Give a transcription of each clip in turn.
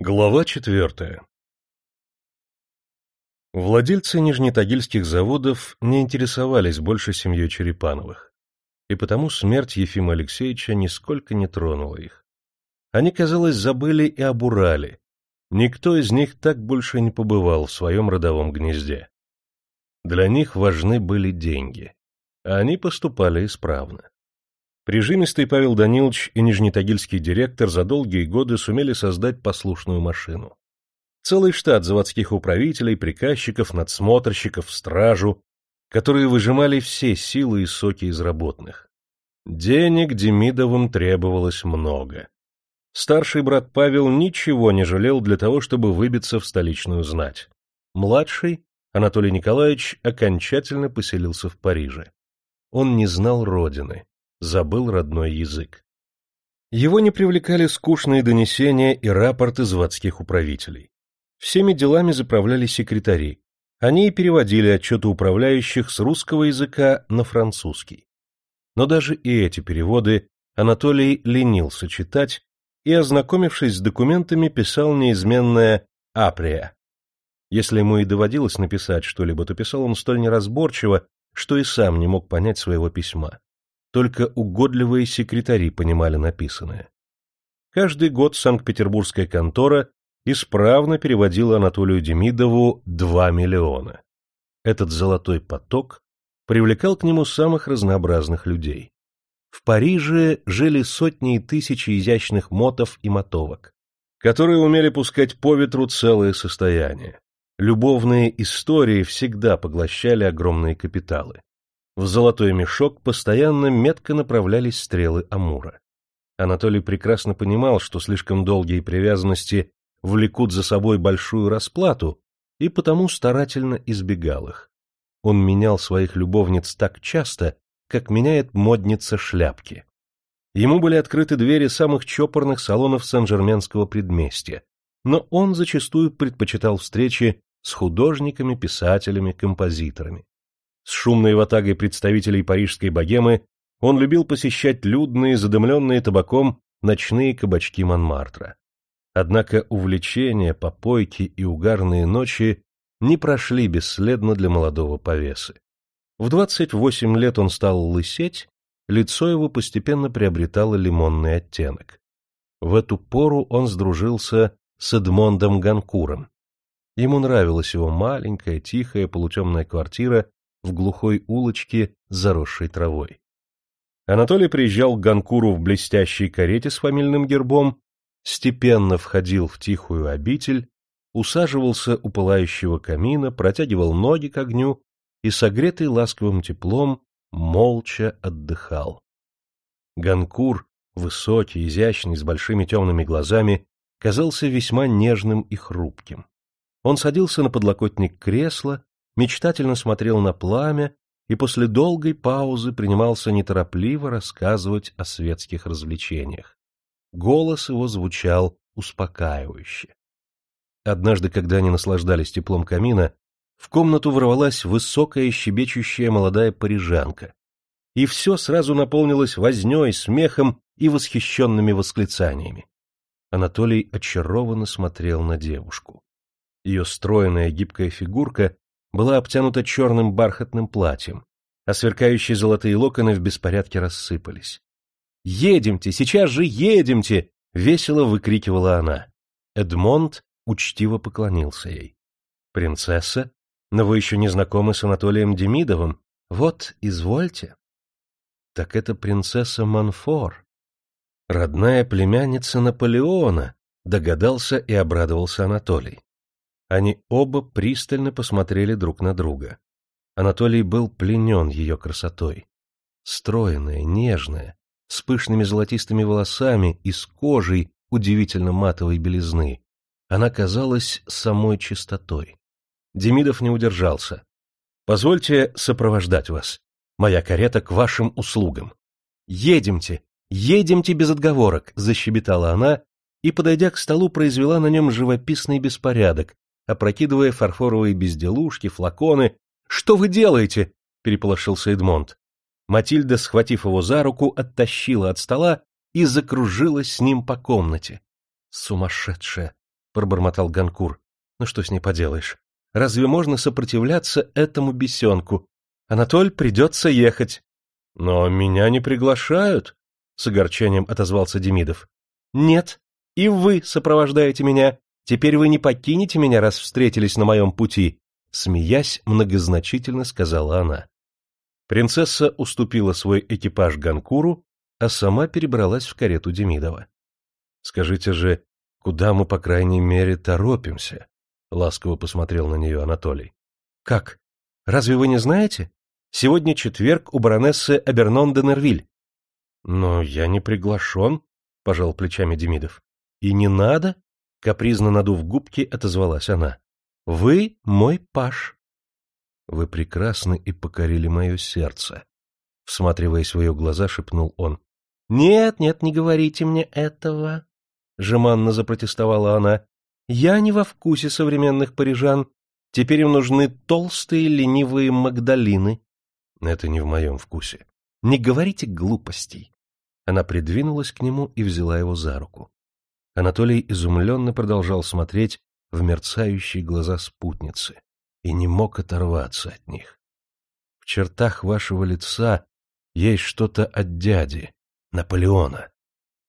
Глава четвертая Владельцы нижнетагильских заводов не интересовались больше семьей Черепановых, и потому смерть Ефима Алексеевича нисколько не тронула их. Они, казалось, забыли и об Урале. Никто из них так больше не побывал в своем родовом гнезде. Для них важны были деньги, а они поступали исправно. Прижимистый Павел Данилович и нижнетагильский директор за долгие годы сумели создать послушную машину. Целый штат заводских управителей, приказчиков, надсмотрщиков, стражу, которые выжимали все силы и соки из работных. Денег Демидовым требовалось много. Старший брат Павел ничего не жалел для того, чтобы выбиться в столичную знать. Младший, Анатолий Николаевич, окончательно поселился в Париже. Он не знал родины, забыл родной язык. Его не привлекали скучные донесения и рапорты заводских управителей. Всеми делами заправляли секретари. Они и переводили отчеты управляющих с русского языка на французский. Но даже и эти переводы Анатолий ленился читать и, ознакомившись с документами, писал неизменное «априя». Если ему и доводилось написать что-либо, то писал он столь неразборчиво, что и сам не мог понять своего письма. Только угодливые секретари понимали написанное. Каждый год Санкт-Петербургская контора исправно переводила Анатолию Демидову 2 миллиона. Этот золотой поток привлекал к нему самых разнообразных людей. В Париже жили сотни и тысячи изящных мотов и мотовок, которые умели пускать по ветру целое состояние. Любовные истории всегда поглощали огромные капиталы. В золотой мешок постоянно метко направлялись стрелы Амура. Анатолий прекрасно понимал, что слишком долгие привязанности влекут за собой большую расплату, и потому старательно избегал их. Он менял своих любовниц так часто, как меняет модница шляпки. Ему были открыты двери самых чопорных салонов Сен-Жерменского предместья, но он зачастую предпочитал встречи с художниками, писателями, композиторами. С шумной ватагой представителей парижской богемы он любил посещать людные, задымленные табаком, ночные кабачки Монмартра. Однако увлечения, попойки и угарные ночи не прошли бесследно для молодого повесы. В 28 лет он стал лысеть, лицо его постепенно приобретало лимонный оттенок. В эту пору он сдружился с Эдмондом Ганкуром. Ему нравилась его маленькая, тихая, полутемная квартира в глухой улочке заросшей травой. Анатолий приезжал к Ганкуру в блестящей карете с фамильным гербом, степенно входил в тихую обитель, усаживался у пылающего камина, протягивал ноги к огню и, согретый ласковым теплом, молча отдыхал. Ганкур, высокий, изящный, с большими темными глазами, казался весьма нежным и хрупким. Он садился на подлокотник кресла мечтательно смотрел на пламя и после долгой паузы принимался неторопливо рассказывать о светских развлечениях. Голос его звучал успокаивающе. Однажды, когда они наслаждались теплом камина, в комнату ворвалась высокая щебечущая молодая парижанка, и все сразу наполнилось возней, смехом и восхищенными восклицаниями. Анатолий очарованно смотрел на девушку. Ее стройная гибкая фигурка была обтянута черным бархатным платьем, а сверкающие золотые локоны в беспорядке рассыпались. «Едемте! Сейчас же едемте!» — весело выкрикивала она. Эдмонд учтиво поклонился ей. «Принцесса? Но вы еще не знакомы с Анатолием Демидовым? Вот, извольте». «Так это принцесса Монфор, родная племянница Наполеона», — догадался и обрадовался Анатолий. Они оба пристально посмотрели друг на друга. Анатолий был пленен ее красотой. Стройная, нежная, с пышными золотистыми волосами и с кожей удивительно матовой белизны. Она казалась самой чистотой. Демидов не удержался. «Позвольте сопровождать вас. Моя карета к вашим услугам». «Едемте, едемте без отговорок», — защебетала она и, подойдя к столу, произвела на нем живописный беспорядок, опрокидывая фарфоровые безделушки, флаконы. «Что вы делаете?» — переполошился Эдмонд. Матильда, схватив его за руку, оттащила от стола и закружилась с ним по комнате. Сумасшедшая! — пробормотал Ганкур. — Ну что с ней поделаешь? Разве можно сопротивляться этому бесенку? Анатоль, придется ехать. — Но меня не приглашают, — с огорчением отозвался Демидов. — Нет, и вы сопровождаете меня. Теперь вы не покинете меня, раз встретились на моем пути, — смеясь, многозначительно сказала она. Принцесса уступила свой экипаж Ганкуру, а сама перебралась в карету Демидова. — Скажите же, куда мы, по крайней мере, торопимся? — ласково посмотрел на нее Анатолий. — Как? Разве вы не знаете? Сегодня четверг у баронессы Абернон де Нервиль. — Но я не приглашен, — пожал плечами Демидов. — И не надо, — капризно надув губки, отозвалась она. — Вы мой паш. — Вы прекрасны и покорили мое сердце, — всматриваясь в ее глаза, шепнул он. — Нет, нет, не говорите мне этого, — жеманно запротестовала она. — Я не во вкусе современных парижан. Теперь им нужны толстые ленивые Магдалины. — Это не в моем вкусе. — Не говорите глупостей. Она придвинулась к нему и взяла его за руку. Анатолий изумленно продолжал смотреть в мерцающие глаза спутницы и не мог оторваться от них. В чертах вашего лица есть что-то от дяди, Наполеона.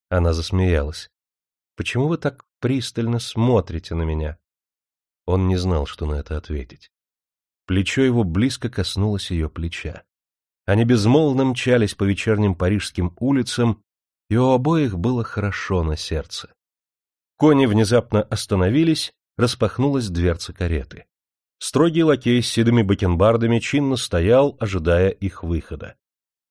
Она засмеялась. — Почему вы так пристально смотрите на меня? Он не знал, что на это ответить. Плечо его близко коснулось ее плеча. Они безмолвно мчались по вечерним парижским улицам, и у обоих было хорошо на сердце. Кони внезапно остановились, распахнулась дверца кареты. Строгий лакей с седыми бакенбардами чинно стоял, ожидая их выхода.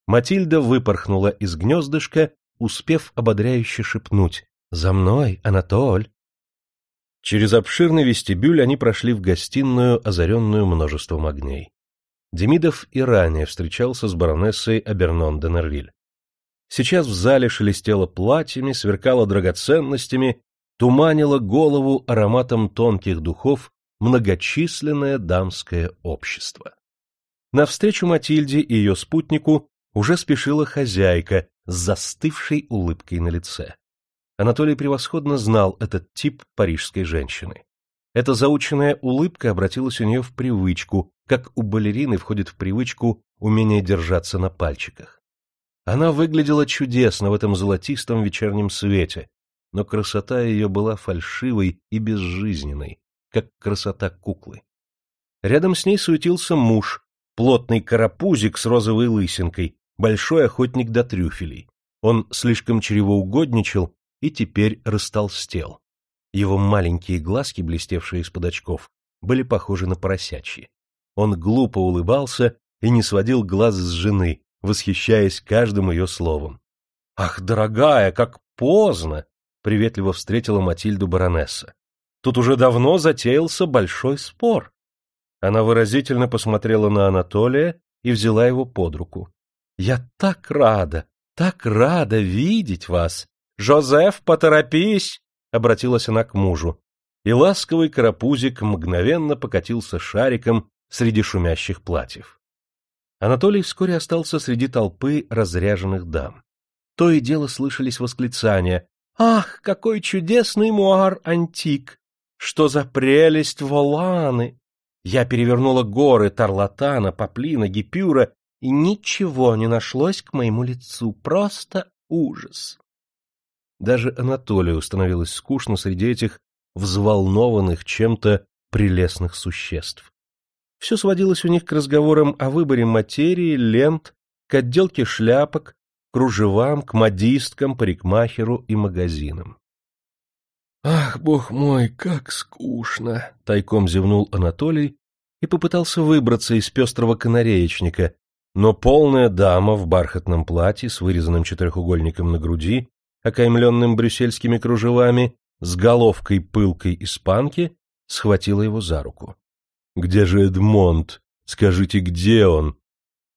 Матильда выпорхнула из гнездышка, успев ободряюще шепнуть «За мной, Анатоль!». Через обширный вестибюль они прошли в гостиную, озаренную множеством огней. Демидов и ранее встречался с баронессой Абернон де Нервиль. Сейчас в зале шелестело платьями, сверкало драгоценностями туманило голову ароматом тонких духов многочисленное дамское общество. Навстречу Матильде и ее спутнику уже спешила хозяйка с застывшей улыбкой на лице. Анатолий превосходно знал этот тип парижской женщины. Эта заученная улыбка обратилась у нее в привычку, как у балерины входит в привычку умение держаться на пальчиках. Она выглядела чудесно в этом золотистом вечернем свете, но красота ее была фальшивой и безжизненной, как красота куклы. Рядом с ней суетился муж, плотный карапузик с розовой лысинкой, большой охотник до трюфелей. Он слишком чревоугодничал и теперь растолстел. Его маленькие глазки, блестевшие из-под очков, были похожи на поросячьи. Он глупо улыбался и не сводил глаз с жены, восхищаясь каждым ее словом. — Ах, дорогая, как поздно! — приветливо встретила Матильду баронесса. «Тут уже давно затеялся большой спор». Она выразительно посмотрела на Анатолия и взяла его под руку. «Я так рада, так рада видеть вас! Жозеф, поторопись!» — обратилась она к мужу. И ласковый карапузик мгновенно покатился шариком среди шумящих платьев. Анатолий вскоре остался среди толпы разряженных дам. То и дело слышались восклицания Ах, какой чудесный муар-антик! Что за прелесть воланы! Я перевернула горы Тарлатана, Поплина, Гипюра, и ничего не нашлось к моему лицу. Просто ужас. Даже Анатолию становилось скучно среди этих взволнованных чем-то прелестных существ. Все сводилось у них к разговорам о выборе материи, лент, к отделке шляпок, кружевам, к модисткам, парикмахеру и магазинам. «Ах, бог мой, как скучно!» — тайком зевнул Анатолий и попытался выбраться из пестрого канареечника, но полная дама в бархатном платье с вырезанным четырехугольником на груди, окаймленным брюссельскими кружевами, с головкой пылкой испанки, схватила его за руку. — Где же Эдмонд? Скажите, где он?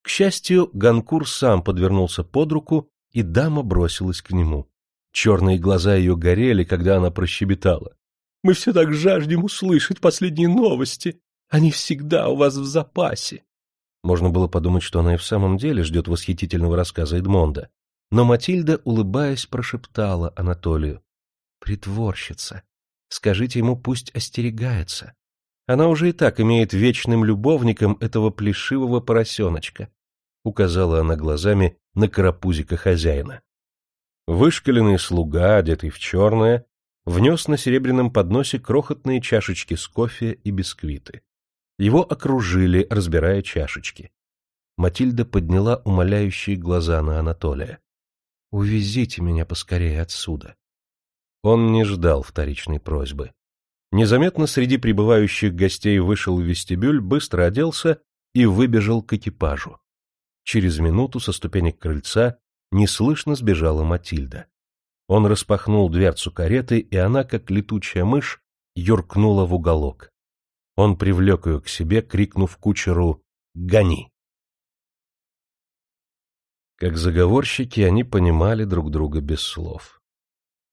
К счастью, Ганкур сам подвернулся под руку, и дама бросилась к нему. Черные глаза ее горели, когда она прощебетала. — Мы все так жаждем услышать последние новости. Они всегда у вас в запасе. Можно было подумать, что она и в самом деле ждет восхитительного рассказа Эдмонда. Но Матильда, улыбаясь, прошептала Анатолию. — Притворщица. Скажите ему, пусть остерегается. Она уже и так имеет вечным любовником этого плешивого поросеночка, — указала она глазами на карапузика хозяина. Вышкаленный слуга, одетый в черное, внес на серебряном подносе крохотные чашечки с кофе и бисквиты. Его окружили, разбирая чашечки. Матильда подняла умоляющие глаза на Анатолия. — Увезите меня поскорее отсюда. Он не ждал вторичной просьбы. Незаметно среди прибывающих гостей вышел в вестибюль, быстро оделся и выбежал к экипажу. Через минуту со ступенек крыльца неслышно сбежала Матильда. Он распахнул дверцу кареты, и она, как летучая мышь, юркнула в уголок. Он привлек ее к себе, крикнув кучеру «Гони!». Как заговорщики они понимали друг друга без слов.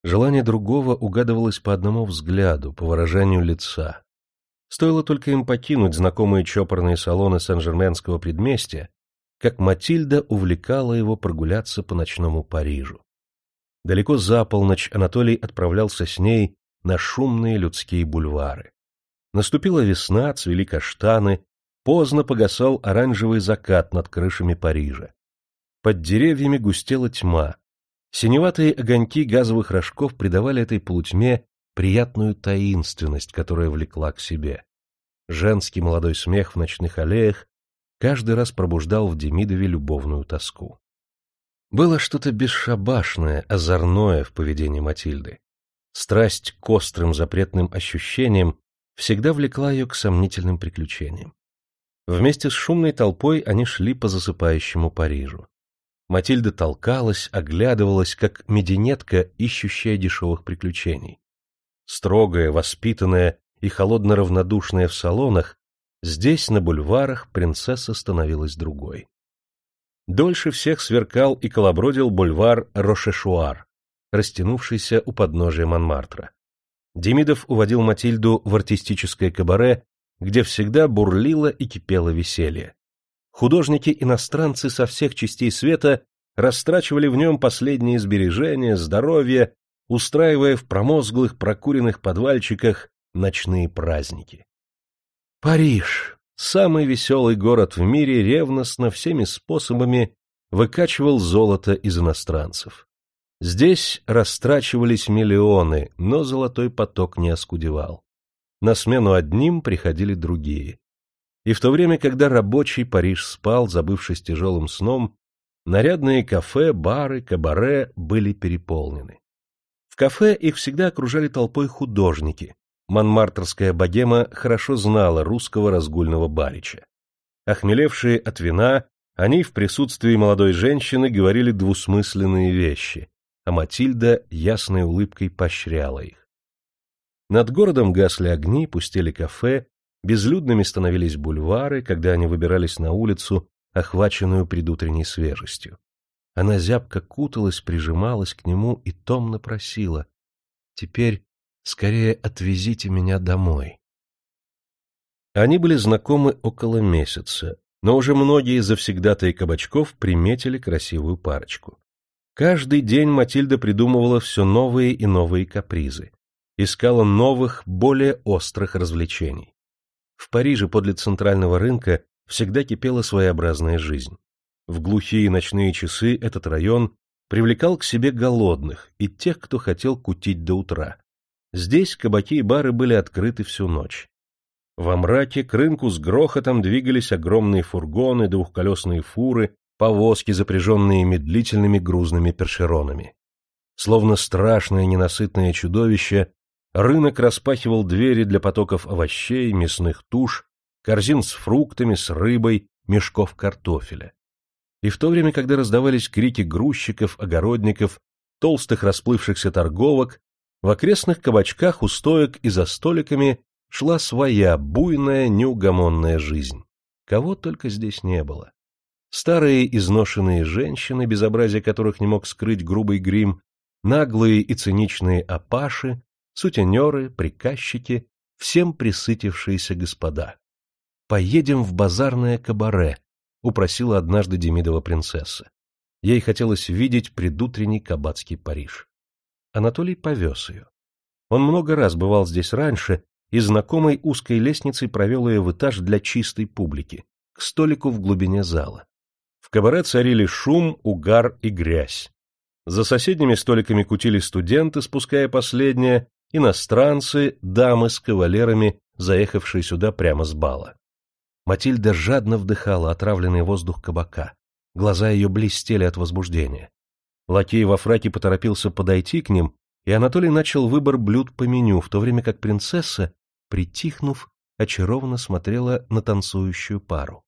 Желание другого угадывалось по одному взгляду, по выражению лица. Стоило только им покинуть знакомые чопорные салоны Сен-Жерменского предместья, как Матильда увлекала его прогуляться по ночному Парижу. Далеко за полночь Анатолий отправлялся с ней на шумные людские бульвары. Наступила весна, цвели каштаны, поздно погасал оранжевый закат над крышами Парижа. Под деревьями густела тьма, Синеватые огоньки газовых рожков придавали этой полутьме приятную таинственность, которая влекла к себе. Женский молодой смех в ночных аллеях каждый раз пробуждал в Демидове любовную тоску. Было что-то бесшабашное, озорное в поведении Матильды. Страсть к острым запретным ощущениям всегда влекла ее к сомнительным приключениям. Вместе с шумной толпой они шли по засыпающему Парижу. Матильда толкалась, оглядывалась, как мединетка, ищущая дешевых приключений. Строгая, воспитанная и холодно-равнодушная в салонах, здесь, на бульварах, принцесса становилась другой. Дольше всех сверкал и колобродил бульвар Рошешуар, растянувшийся у подножия Монмартра. Демидов уводил Матильду в артистическое кабаре, где всегда бурлило и кипело веселье художники-иностранцы со всех частей света растрачивали в нем последние сбережения, здоровье, устраивая в промозглых прокуренных подвальчиках ночные праздники. Париж, самый веселый город в мире, ревностно всеми способами выкачивал золото из иностранцев. Здесь растрачивались миллионы, но золотой поток не оскудевал. На смену одним приходили другие. И в то время, когда рабочий Париж спал, забывшись тяжелым сном, нарядные кафе, бары, кабаре были переполнены. В кафе их всегда окружали толпой художники. Монмартрская богема хорошо знала русского разгульного барича. Охмелевшие от вина, они в присутствии молодой женщины говорили двусмысленные вещи, а Матильда ясной улыбкой поощряла их. Над городом гасли огни, пустели кафе, Безлюдными становились бульвары, когда они выбирались на улицу, охваченную предутренней свежестью. Она зябко куталась, прижималась к нему и томно просила. «Теперь скорее отвезите меня домой». Они были знакомы около месяца, но уже многие завсегдатые кабачков приметили красивую парочку. Каждый день Матильда придумывала все новые и новые капризы, искала новых, более острых развлечений. В Париже подле центрального рынка всегда кипела своеобразная жизнь. В глухие ночные часы этот район привлекал к себе голодных и тех, кто хотел кутить до утра. Здесь кабаки и бары были открыты всю ночь. Во мраке к рынку с грохотом двигались огромные фургоны, двухколесные фуры, повозки, запряженные медлительными грузными першеронами. Словно страшное ненасытное чудовище, Рынок распахивал двери для потоков овощей, мясных туш, корзин с фруктами, с рыбой, мешков картофеля. И в то время, когда раздавались крики грузчиков, огородников, толстых расплывшихся торговок, в окрестных кабачках у стоек и за столиками шла своя буйная, неугомонная жизнь. Кого только здесь не было. Старые изношенные женщины, безобразие которых не мог скрыть грубый грим, наглые и циничные апаши, сутенеры, приказчики, всем присытившиеся господа. «Поедем в базарное кабаре», — упросила однажды Демидова принцесса. Ей хотелось видеть предутренний кабацкий Париж. Анатолий повез ее. Он много раз бывал здесь раньше и знакомой узкой лестницей провел ее в этаж для чистой публики, к столику в глубине зала. В кабаре царили шум, угар и грязь. За соседними столиками кутили студенты, спуская последнее, иностранцы, дамы с кавалерами, заехавшие сюда прямо с бала. Матильда жадно вдыхала отравленный воздух кабака. Глаза ее блестели от возбуждения. Лакей во фраке поторопился подойти к ним, и Анатолий начал выбор блюд по меню, в то время как принцесса, притихнув, очарованно смотрела на танцующую пару.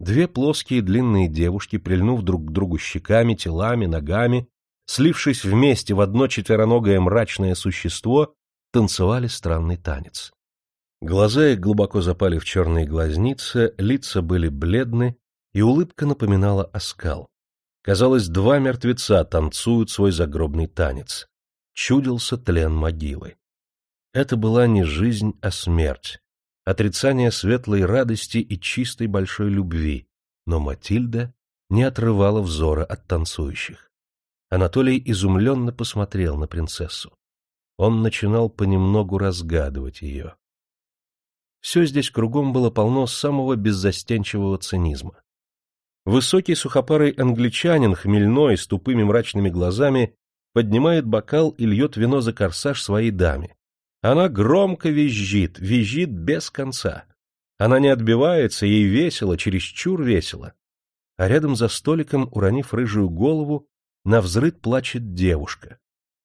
Две плоские длинные девушки, прильнув друг к другу щеками, телами, ногами, слившись вместе в одно четвероногое мрачное существо, танцевали странный танец. Глаза их глубоко запали в черные глазницы, лица были бледны, и улыбка напоминала оскал. Казалось, два мертвеца танцуют свой загробный танец. Чудился тлен могилы. Это была не жизнь, а смерть, отрицание светлой радости и чистой большой любви, но Матильда не отрывала взора от танцующих. Анатолий изумленно посмотрел на принцессу. Он начинал понемногу разгадывать ее. Все здесь кругом было полно самого беззастенчивого цинизма. Высокий сухопарый англичанин, хмельной, с тупыми мрачными глазами, поднимает бокал и льет вино за корсаж своей даме. Она громко визжит, визжит без конца. Она не отбивается, ей весело, чересчур весело. А рядом за столиком, уронив рыжую голову, на взрыд плачет девушка.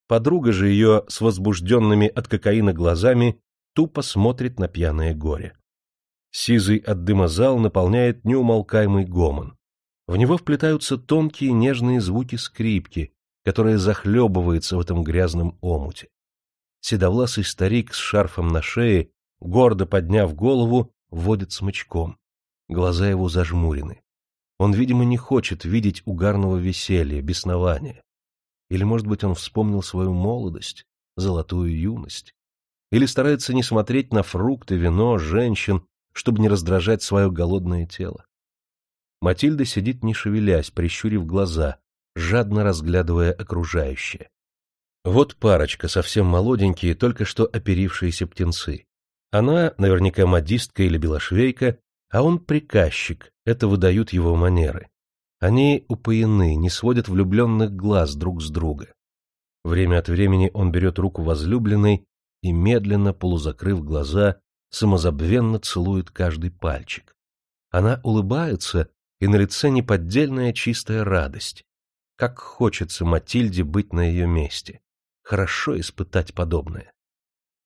Подруга же ее с возбужденными от кокаина глазами тупо смотрит на пьяное горе. Сизый от дыма зал наполняет неумолкаемый гомон. В него вплетаются тонкие нежные звуки скрипки, которая захлебывается в этом грязном омуте. Седовласый старик с шарфом на шее, гордо подняв голову, водит смычком. Глаза его зажмурены. Он, видимо, не хочет видеть угарного веселья, беснования. Или, может быть, он вспомнил свою молодость, золотую юность. Или старается не смотреть на фрукты, вино, женщин, чтобы не раздражать свое голодное тело. Матильда сидит не шевелясь, прищурив глаза, жадно разглядывая окружающее. Вот парочка, совсем молоденькие, только что оперившиеся птенцы. Она, наверняка модистка или белошвейка, а он приказчик, это выдают его манеры. Они упоены, не сводят влюбленных глаз друг с друга. Время от времени он берет руку возлюбленной и, медленно, полузакрыв глаза, самозабвенно целует каждый пальчик. Она улыбается, и на лице неподдельная чистая радость. Как хочется Матильде быть на ее месте. Хорошо испытать подобное.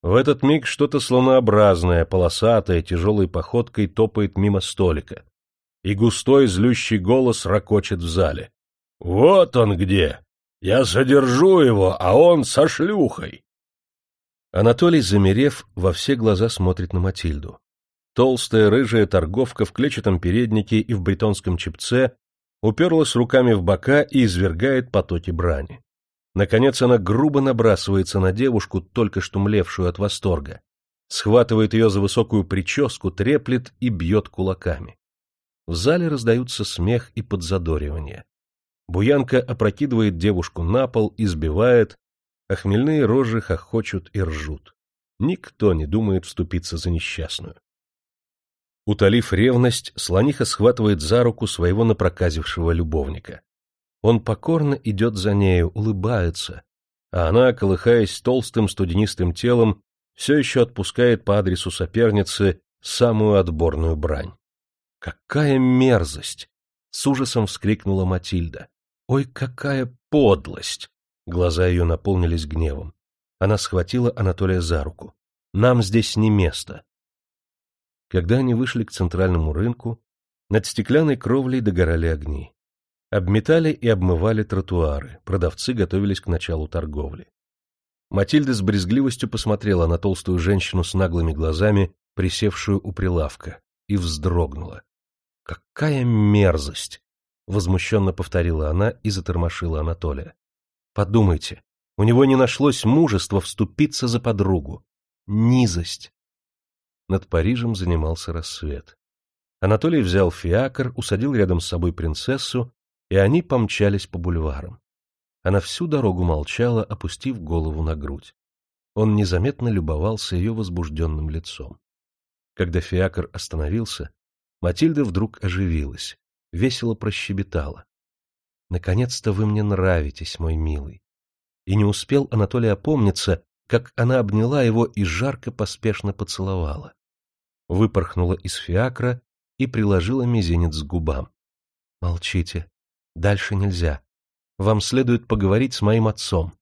В этот миг что-то слонообразное, полосатое, тяжелой походкой топает мимо столика, и густой злющий голос ракочет в зале. «Вот он где! Я содержу его, а он со шлюхой!» Анатолий, замерев, во все глаза смотрит на Матильду. Толстая рыжая торговка в клетчатом переднике и в бретонском чепце уперлась руками в бока и извергает потоки брани. Наконец она грубо набрасывается на девушку, только что млевшую от восторга, схватывает ее за высокую прическу, треплет и бьет кулаками. В зале раздаются смех и подзадоривание. Буянка опрокидывает девушку на пол, избивает, а хмельные рожи хохочут и ржут. Никто не думает вступиться за несчастную. Утолив ревность, слониха схватывает за руку своего напроказившего любовника. Он покорно идет за нею, улыбается, а она, колыхаясь толстым студенистым телом, все еще отпускает по адресу соперницы самую отборную брань. «Какая мерзость!» — с ужасом вскрикнула Матильда. «Ой, какая подлость!» Глаза ее наполнились гневом. Она схватила Анатолия за руку. «Нам здесь не место!» Когда они вышли к центральному рынку, над стеклянной кровлей догорали огни. Обметали и обмывали тротуары, продавцы готовились к началу торговли. Матильда с брезгливостью посмотрела на толстую женщину с наглыми глазами, присевшую у прилавка, и вздрогнула. «Какая мерзость!» — возмущенно повторила она и затормошила Анатолия. «Подумайте, у него не нашлось мужества вступиться за подругу. Низость!» Над Парижем занимался рассвет. Анатолий взял фиакр, усадил рядом с собой принцессу и они помчались по бульварам. Она всю дорогу молчала, опустив голову на грудь. Он незаметно любовался ее возбужденным лицом. Когда фиакр остановился, Матильда вдруг оживилась, весело прощебетала. «Наконец-то вы мне нравитесь, мой милый». И не успел Анатолий опомниться, как она обняла его и жарко поспешно поцеловала. Выпорхнула из фиакра и приложила мизинец к губам. «Молчите. Дальше нельзя. Вам следует поговорить с моим отцом».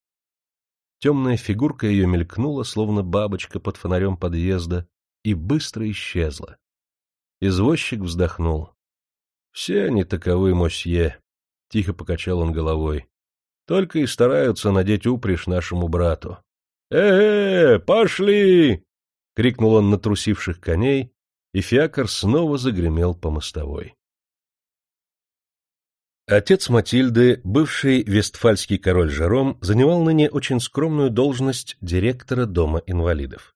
Темная фигурка ее мелькнула, словно бабочка под фонарем подъезда, и быстро исчезла. Извозчик вздохнул. — Все они таковы, мосье, — тихо покачал он головой. — Только и стараются надеть упряжь нашему брату. «Э — пошли! — крикнул он на трусивших коней, и фиакр снова загремел по мостовой. Отец Матильды, бывший вестфальский король Жером, занимал ныне очень скромную должность директора Дома инвалидов.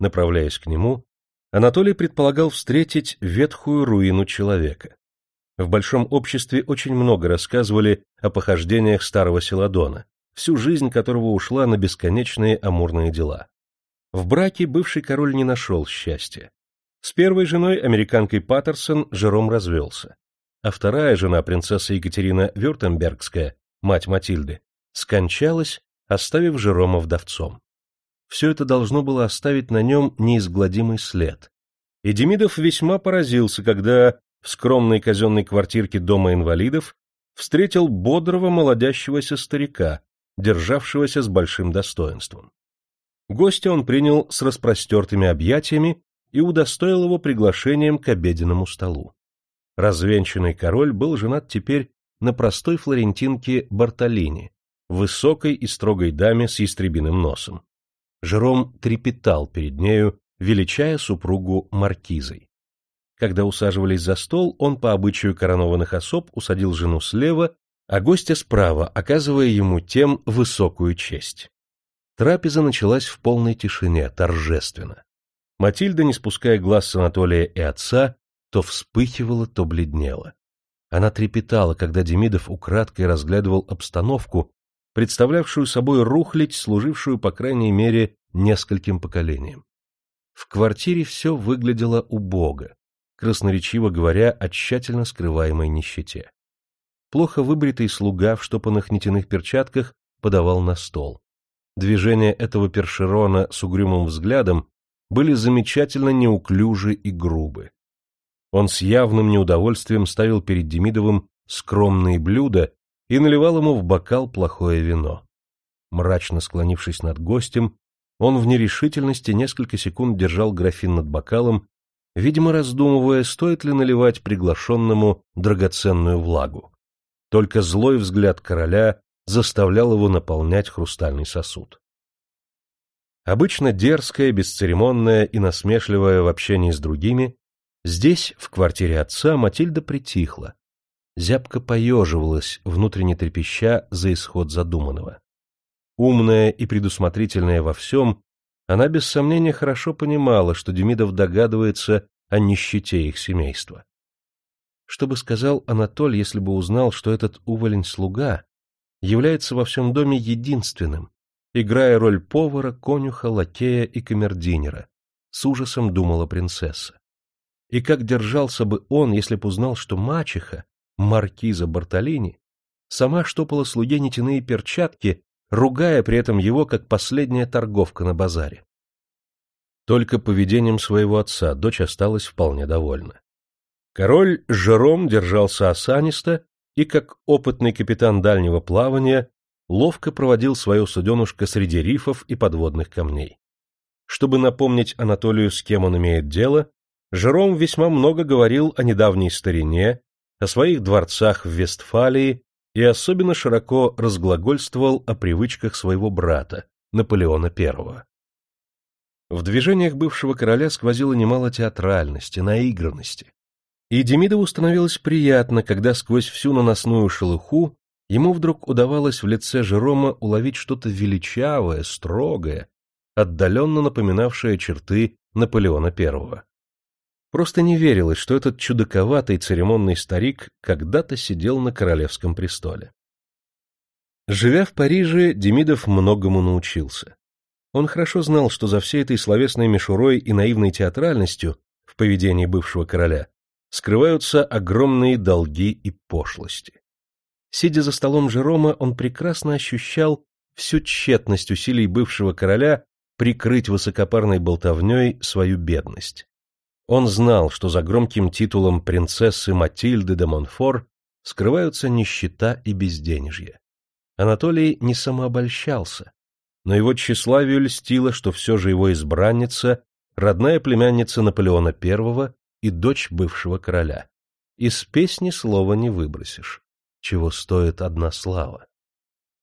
Направляясь к нему, Анатолий предполагал встретить ветхую руину человека. В большом обществе очень много рассказывали о похождениях старого Селадона, всю жизнь которого ушла на бесконечные амурные дела. В браке бывший король не нашел счастья. С первой женой, американкой Паттерсон, Жером развелся. А вторая жена, принцесса Екатерина Вюртембергская, мать Матильды, скончалась, оставив Жерома вдовцом все это должно было оставить на нем неизгладимый след. И Демидов весьма поразился, когда в скромной казенной квартирке Дома инвалидов встретил бодрого молодящегося старика, державшегося с большим достоинством. Гостя он принял с распростертыми объятиями и удостоил его приглашением к обеденному столу. Развенчанный король был женат теперь на простой флорентинке Бартолини, высокой и строгой даме с ястребиным носом. Жером трепетал перед нею, величая супругу маркизой. Когда усаживались за стол, он по обычаю коронованных особ усадил жену слева, а гостя справа, оказывая ему тем высокую честь. Трапеза началась в полной тишине, торжественно. Матильда, не спуская глаз с Анатолия и отца, то вспыхивала, то бледнела. Она трепетала, когда Демидов украдкой разглядывал обстановку, представлявшую собой рухлядь, служившую, по крайней мере, нескольким поколениям. В квартире все выглядело убого, красноречиво говоря о тщательно скрываемой нищете. Плохо выбритый слуга в штопанных нитяных перчатках подавал на стол. Движения этого першерона с угрюмым взглядом были замечательно неуклюжи и грубы. Он с явным неудовольствием ставил перед Демидовым скромные блюда и наливал ему в бокал плохое вино. Мрачно склонившись над гостем, он в нерешительности несколько секунд держал графин над бокалом, видимо, раздумывая, стоит ли наливать приглашенному драгоценную влагу. Только злой взгляд короля заставлял его наполнять хрустальный сосуд. Обычно дерзкая, бесцеремонная и насмешливая в общении с другими, здесь, в квартире отца, Матильда притихла, зябко поеживалась, внутренне трепеща за исход задуманного. Умная и предусмотрительная во всем, она без сомнения хорошо понимала, что Демидов догадывается о нищете их семейства. Что бы сказал Анатоль, если бы узнал, что этот уволень-слуга является во всем доме единственным, играя роль повара, конюха, лакея и камердинера, с ужасом думала принцесса. И как держался бы он, если б узнал, что мачеха, маркиза Бартолини, сама штопала слуге нитяные перчатки, ругая при этом его как последняя торговка на базаре. Только поведением своего отца дочь осталась вполне довольна. Король Жером держался осанисто и, как опытный капитан дальнего плавания, ловко проводил свое суденушко среди рифов и подводных камней. Чтобы напомнить Анатолию, с кем он имеет дело, Жером весьма много говорил о недавней старине, о своих дворцах в Вестфалии и особенно широко разглагольствовал о привычках своего брата, Наполеона I. В движениях бывшего короля сквозило немало театральности, наигранности. И Демидову становилось приятно, когда сквозь всю наносную шелуху ему вдруг удавалось в лице Жерома уловить что-то величавое, строгое, отдаленно напоминавшее черты Наполеона I. Просто не верилось, что этот чудаковатый церемонный старик когда-то сидел на королевском престоле. Живя в Париже, Демидов многому научился. Он хорошо знал, что за всей этой словесной мишурой и наивной театральностью в поведении бывшего короля скрываются огромные долги и пошлости. Сидя за столом Жерома, он прекрасно ощущал всю тщетность усилий бывшего короля прикрыть высокопарной болтовней свою бедность. Он знал, что за громким титулом принцессы Матильды де Монфор скрываются нищета и безденежье. Анатолий не самообольщался, но его тщеславию льстило, что все же его избранница — родная племянница Наполеона I и дочь бывшего короля. Из песни слова не выбросишь, чего стоит одна слава.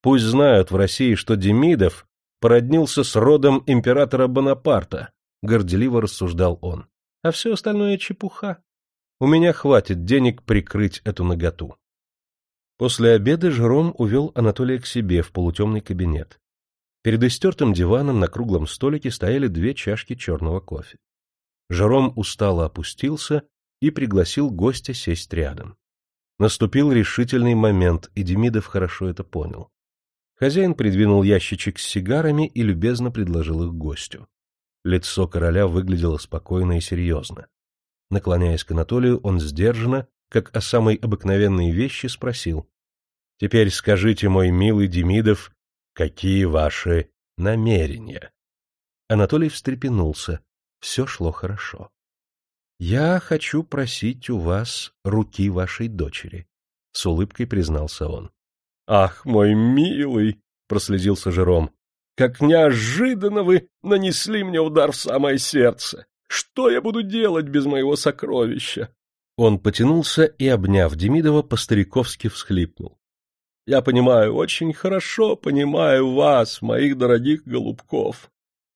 Пусть знают в России, что Демидов породнился с родом императора Бонапарта, горделиво рассуждал он. А все остальное чепуха. У меня хватит денег прикрыть эту наготу. После обеда Жером увел Анатолия к себе в полутемный кабинет. Перед истертым диваном на круглом столике стояли две чашки черного кофе. Жером устало опустился и пригласил гостя сесть рядом. Наступил решительный момент, и Демидов хорошо это понял. Хозяин придвинул ящичек с сигарами и любезно предложил их гостю. Лицо короля выглядело спокойно и серьезно. Наклоняясь к Анатолию, он сдержанно, как о самой обыкновенной вещи, спросил. — Теперь скажите, мой милый Демидов, какие ваши намерения? Анатолий встрепенулся. Все шло хорошо. — Я хочу просить у вас руки вашей дочери, — с улыбкой признался он. Ах, мой милый, прослезился Жером. Как неожиданно вы нанесли мне удар в самое сердце. Что я буду делать без моего сокровища? Он потянулся и, обняв Демидова, по-стариковски всхлипнул. Я понимаю, очень хорошо понимаю вас, моих дорогих голубков.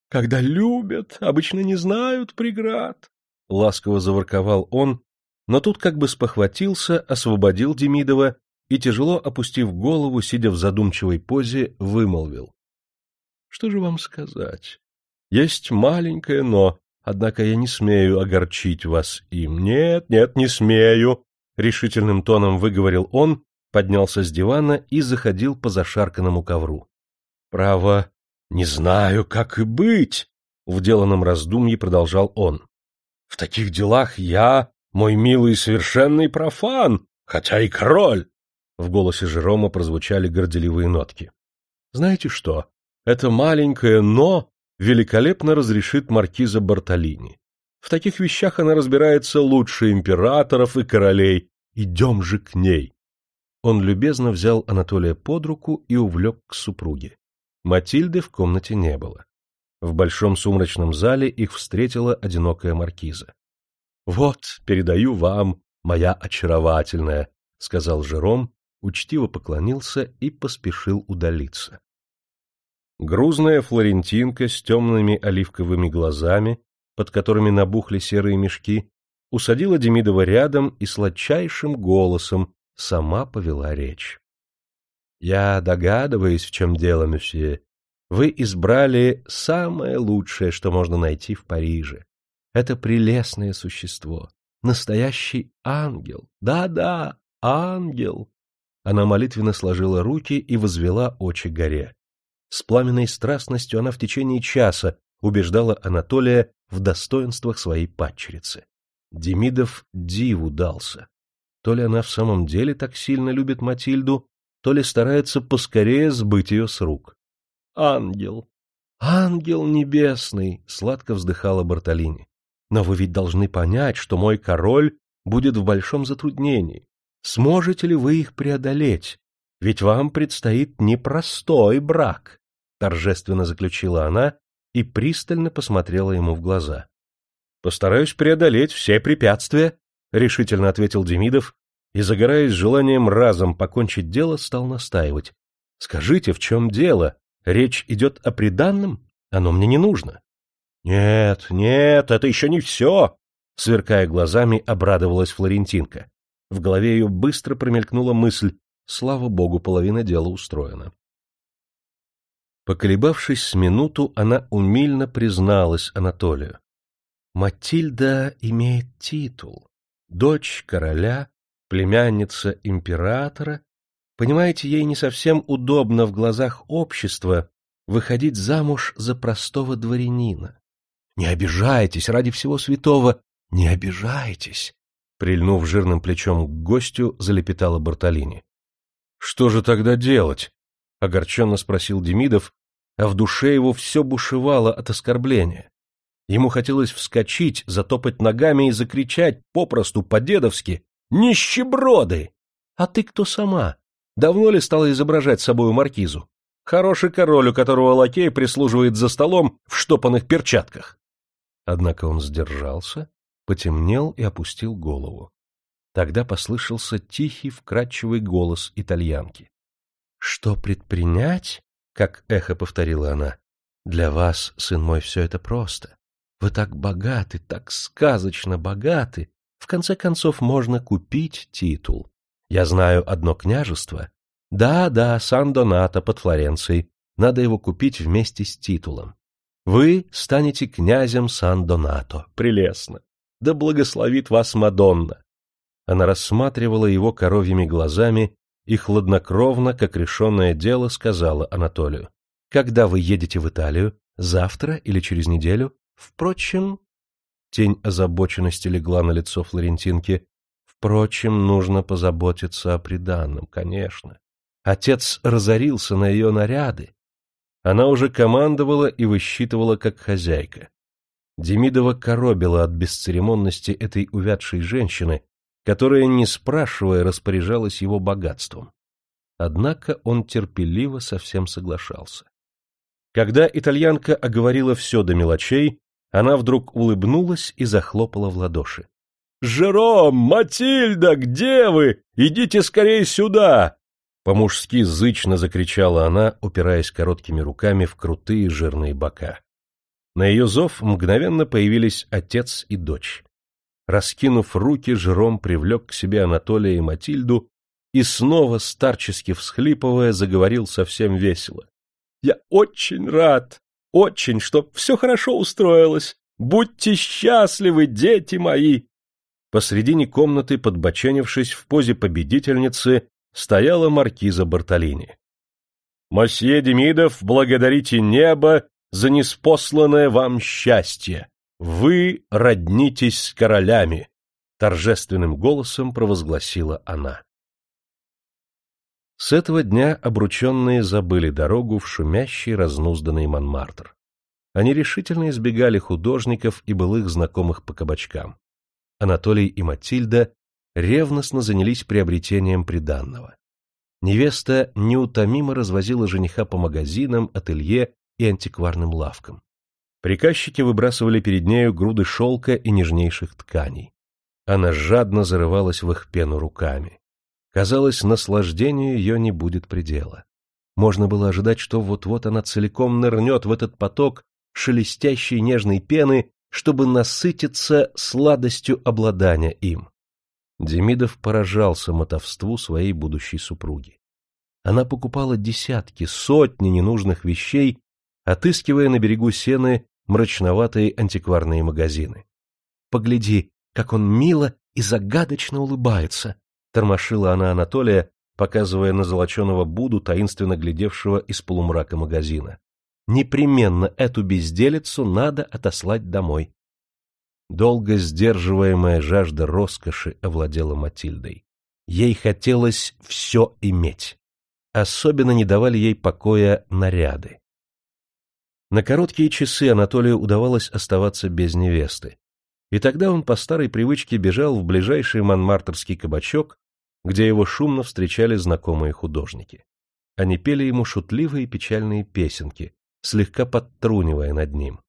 Когда любят, обычно не знают преград. Ласково заворковал он, но тут как бы спохватился, освободил Демидова и, тяжело опустив голову, сидя в задумчивой позе, вымолвил. — Что же вам сказать? Есть маленькое «но», однако я не смею огорчить вас им. Нет, нет, не смею, — решительным тоном выговорил он, поднялся с дивана и заходил по зашарканному ковру. — Право, не знаю, как и быть, — в деланном раздумье продолжал он. — В таких делах я, мой милый совершенный профан, хотя и король. В голосе Жерома прозвучали горделивые нотки. Знаете что? Это маленькое «но» великолепно разрешит маркиза Бартолини. В таких вещах она разбирается лучше императоров и королей. Идем же к ней. Он любезно взял Анатолия под руку и увлек к супруге. Матильды в комнате не было. В большом сумрачном зале их встретила одинокая маркиза. — Вот, передаю вам, моя очаровательная, — сказал Жером, учтиво поклонился и поспешил удалиться. Грузная флорентинка с темными оливковыми глазами, под которыми набухли серые мешки, усадила Демидова рядом и сладчайшим голосом сама повела речь. — Я догадываюсь, в чем дело, месье. Вы избрали самое лучшее, что можно найти в Париже. Это прелестное существо, настоящий ангел. Да-да, ангел. Она молитвенно сложила руки и возвела очи горе. С пламенной страстностью она в течение часа убеждала Анатолия в достоинствах своей падчерицы. Демидов диву дался. То ли она в самом деле так сильно любит Матильду, то ли старается поскорее сбыть ее с рук. «Ангел! Ангел небесный!» — сладко вздыхала Бартолини. «Но вы ведь должны понять, что мой король будет в большом затруднении. Сможете ли вы их преодолеть? Ведь вам предстоит непростой брак, — торжественно заключила она и пристально посмотрела ему в глаза. — Постараюсь преодолеть все препятствия, — решительно ответил Демидов и, загораясь желанием разом покончить дело, стал настаивать. — Скажите, в чем дело? Речь идет о приданном? Оно мне не нужно. — Нет, нет, это еще не все! — сверкая глазами, обрадовалась Флорентинка. В голове ее быстро промелькнула мысль «Слава богу, половина дела устроена». Поколебавшись с минуту, она умильно призналась Анатолию. «Матильда имеет титул. Дочь короля, племянница императора. Понимаете, ей не совсем удобно в глазах общества выходить замуж за простого дворянина. Не обижайтесь, ради всего святого, не обижайтесь. Прильнув жирным плечом к гостю, залепетала Бартолини. — Что же тогда делать? — огорченно спросил Демидов, а в душе его все бушевало от оскорбления. Ему хотелось вскочить, затопать ногами и закричать попросту по-дедовски «Нищеброды! А ты кто сама? Давно ли стала изображать собою маркизу? Хороший король, у которого лакей прислуживает за столом в штопанных перчатках!» Однако он сдержался, потемнел и опустил голову. Тогда послышался тихий, вкрадчивый голос итальянки. — Что предпринять? — как эхо повторила она. — Для вас, сын мой, все это просто. Вы так богаты, так сказочно богаты. В конце концов, можно купить титул. Я знаю одно княжество. Да, да, Сан-Донато под Флоренцией. Надо его купить вместе с титулом. Вы станете князем Сан-Донато. Прелестно. Да благословит вас Мадонна. Она рассматривала его коровьими глазами и хладнокровно, как решенное дело, сказала Анатолию. — Когда вы едете в Италию? Завтра или через неделю? Впрочем, тень озабоченности легла на лицо Флорентинки. Впрочем, нужно позаботиться о приданном, конечно. Отец разорился на ее наряды. Она уже командовала и высчитывала как хозяйка. Демидова коробила от бесцеремонности этой увядшей женщины, которая, не спрашивая, распоряжалась его богатством. Однако он терпеливо совсем соглашался. Когда итальянка оговорила все до мелочей, она вдруг улыбнулась и захлопала в ладоши. — Жером! Матильда! Где вы? Идите скорее сюда! По-мужски зычно закричала она, упираясь короткими руками в крутые жирные бока. На ее зов мгновенно появились отец и дочь. Раскинув руки, Жером привлек к себе Анатолия и Матильду и снова, старчески всхлипывая, заговорил совсем весело. — Я очень рад! Очень, чтоб все хорошо устроилось. Будьте счастливы, дети мои!» Посредине комнаты, подбоченившись в позе победительницы, стояла маркиза Бартолини. «Мосье Демидов, благодарите небо за неспосланное вам счастье. Вы роднитесь с королями!» Торжественным голосом провозгласила она. С этого дня обрученные забыли дорогу в шумящий разнузданный Монмартр. Они решительно избегали художников и былых знакомых по кабачкам. Анатолий и Матильда ревностно занялись приобретением приданного. Невеста неутомимо развозила жениха по магазинам, ателье и антикварным лавкам. Приказчики выбрасывали перед нею груды шелка и нежнейших тканей. Она жадно зарывалась в их пену руками. Казалось, наслаждению ее не будет предела. Можно было ожидать, что вот-вот она целиком нырнет в этот поток шелестящей нежной пены, чтобы насытиться сладостью обладания им. Демидов поражался мотовству своей будущей супруги. Она покупала десятки, сотни ненужных вещей, отыскивая на берегу сены мрачноватые антикварные магазины. «Погляди, как он мило и загадочно улыбается!» Тормошила она Анатолия, показывая на золоченого Буду, таинственно глядевшего из полумрака магазина. Непременно эту безделицу надо отослать домой. Долго сдерживаемая жажда роскоши овладела Матильдой. Ей хотелось все иметь. Особенно не давали ей покоя наряды. На короткие часы Анатолию удавалось оставаться без невесты. И тогда он по старой привычке бежал в ближайший манмартерский кабачок где его шумно встречали знакомые художники. Они пели ему шутливые печальные песенки, слегка подтрунивая над ним.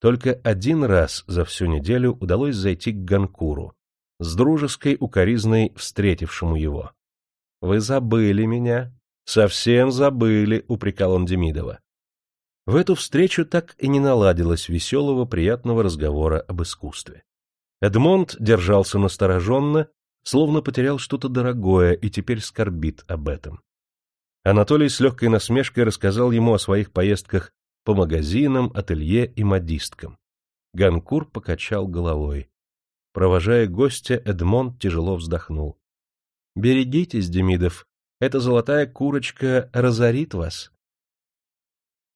Только один раз за всю неделю удалось зайти к Ганкуру, с дружеской укоризной встретившему его. — Вы забыли меня, совсем забыли, — упрекал он Демидова. В эту встречу так и не наладилось веселого, приятного разговора об искусстве. Эдмонд держался настороженно словно потерял что-то дорогое и теперь скорбит об этом. Анатолий с легкой насмешкой рассказал ему о своих поездках по магазинам, ателье и модисткам. Ганкур покачал головой. Провожая гостя, Эдмонд тяжело вздохнул. — Берегитесь, Демидов, эта золотая курочка разорит вас.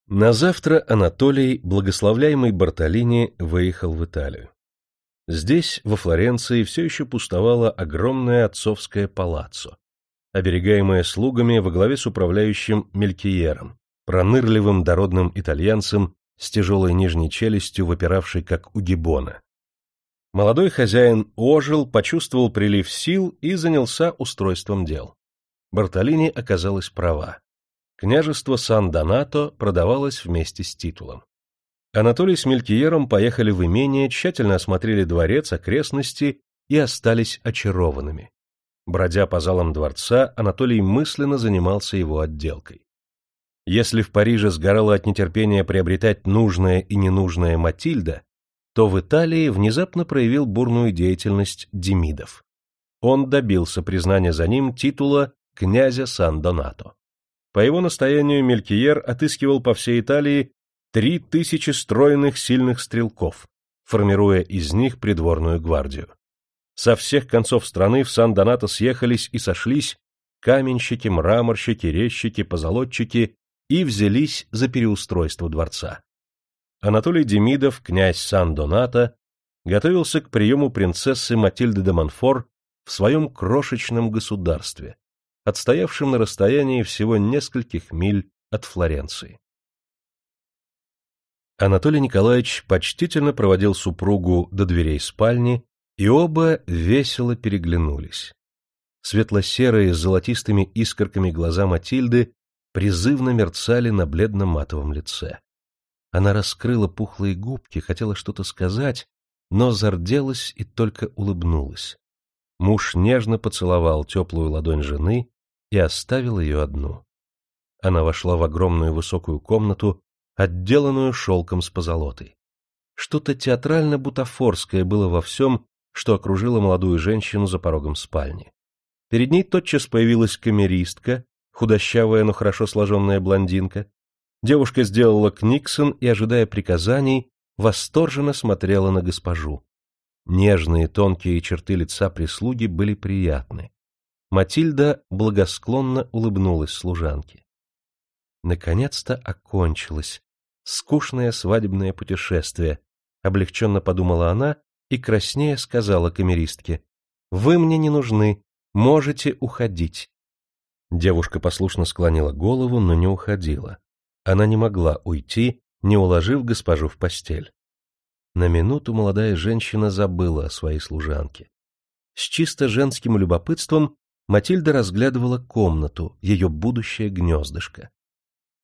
На завтра Анатолий, благословляемый Бартолини, выехал в Италию. Здесь, во Флоренции, все еще пустовало огромное отцовское палаццо, оберегаемое слугами во главе с управляющим Мелькиером, пронырливым дородным итальянцем с тяжелой нижней челюстью, выпиравшей как у гибона. Молодой хозяин ожил, почувствовал прилив сил и занялся устройством дел. Бартолини оказалась права. Княжество Сан-Донато продавалось вместе с титулом. Анатолий с Мелькиером поехали в имение, тщательно осмотрели дворец, окрестности и остались очарованными. Бродя по залам дворца, Анатолий мысленно занимался его отделкой. Если в Париже сгорало от нетерпения приобретать нужное и ненужное Матильда, то в Италии внезапно проявил бурную деятельность Демидов. Он добился признания за ним титула князя Сан-Донато. По его настоянию Мелькиер отыскивал по всей Италии три тысячи стройных сильных стрелков, формируя из них придворную гвардию. Со всех концов страны в Сан-Донато съехались и сошлись каменщики, мраморщики, резчики, позолотчики и взялись за переустройство дворца. Анатолий Демидов, князь Сан-Донато, готовился к приему принцессы Матильды де Монфор в своем крошечном государстве, отстоявшем на расстоянии всего нескольких миль от Флоренции. Анатолий Николаевич почтительно проводил супругу до дверей спальни, и оба весело переглянулись. Светло-серые с золотистыми искорками глаза Матильды призывно мерцали на бледно-матовом лице. Она раскрыла пухлые губки, хотела что-то сказать, но зарделась и только улыбнулась. Муж нежно поцеловал теплую ладонь жены и оставил ее одну. Она вошла в огромную высокую комнату, отделанную шелком с позолотой. Что-то театрально-бутафорское было во всем, что окружило молодую женщину за порогом спальни. Перед ней тотчас появилась камеристка, худощавая, но хорошо сложенная блондинка. Девушка сделала книксон и, ожидая приказаний, восторженно смотрела на госпожу. Нежные тонкие черты лица прислуги были приятны. Матильда благосклонно улыбнулась служанке. Наконец-то окончилось скучное свадебное путешествие, облегченно подумала она и краснее сказала камеристке, «Вы мне не нужны, можете уходить». Девушка послушно склонила голову, но не уходила. Она не могла уйти, не уложив госпожу в постель. На минуту молодая женщина забыла о своей служанке. С чисто женским любопытством Матильда разглядывала комнату, ее будущее гнездышко.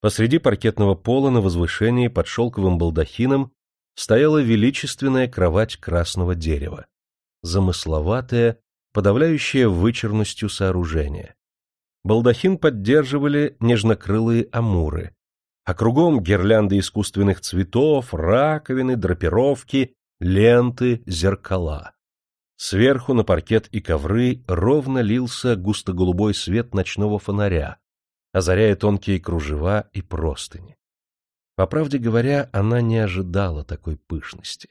Посреди паркетного пола на возвышении под шелковым балдахином стояла величественная кровать красного дерева, замысловатая, подавляющая вычурностью сооружение. Балдахин поддерживали нежнокрылые амуры, а кругом гирлянды искусственных цветов, раковины, драпировки, ленты, зеркала. Сверху на паркет и ковры ровно лился густо-голубой свет ночного фонаря, озаряя тонкие кружева и простыни. По правде говоря, она не ожидала такой пышности.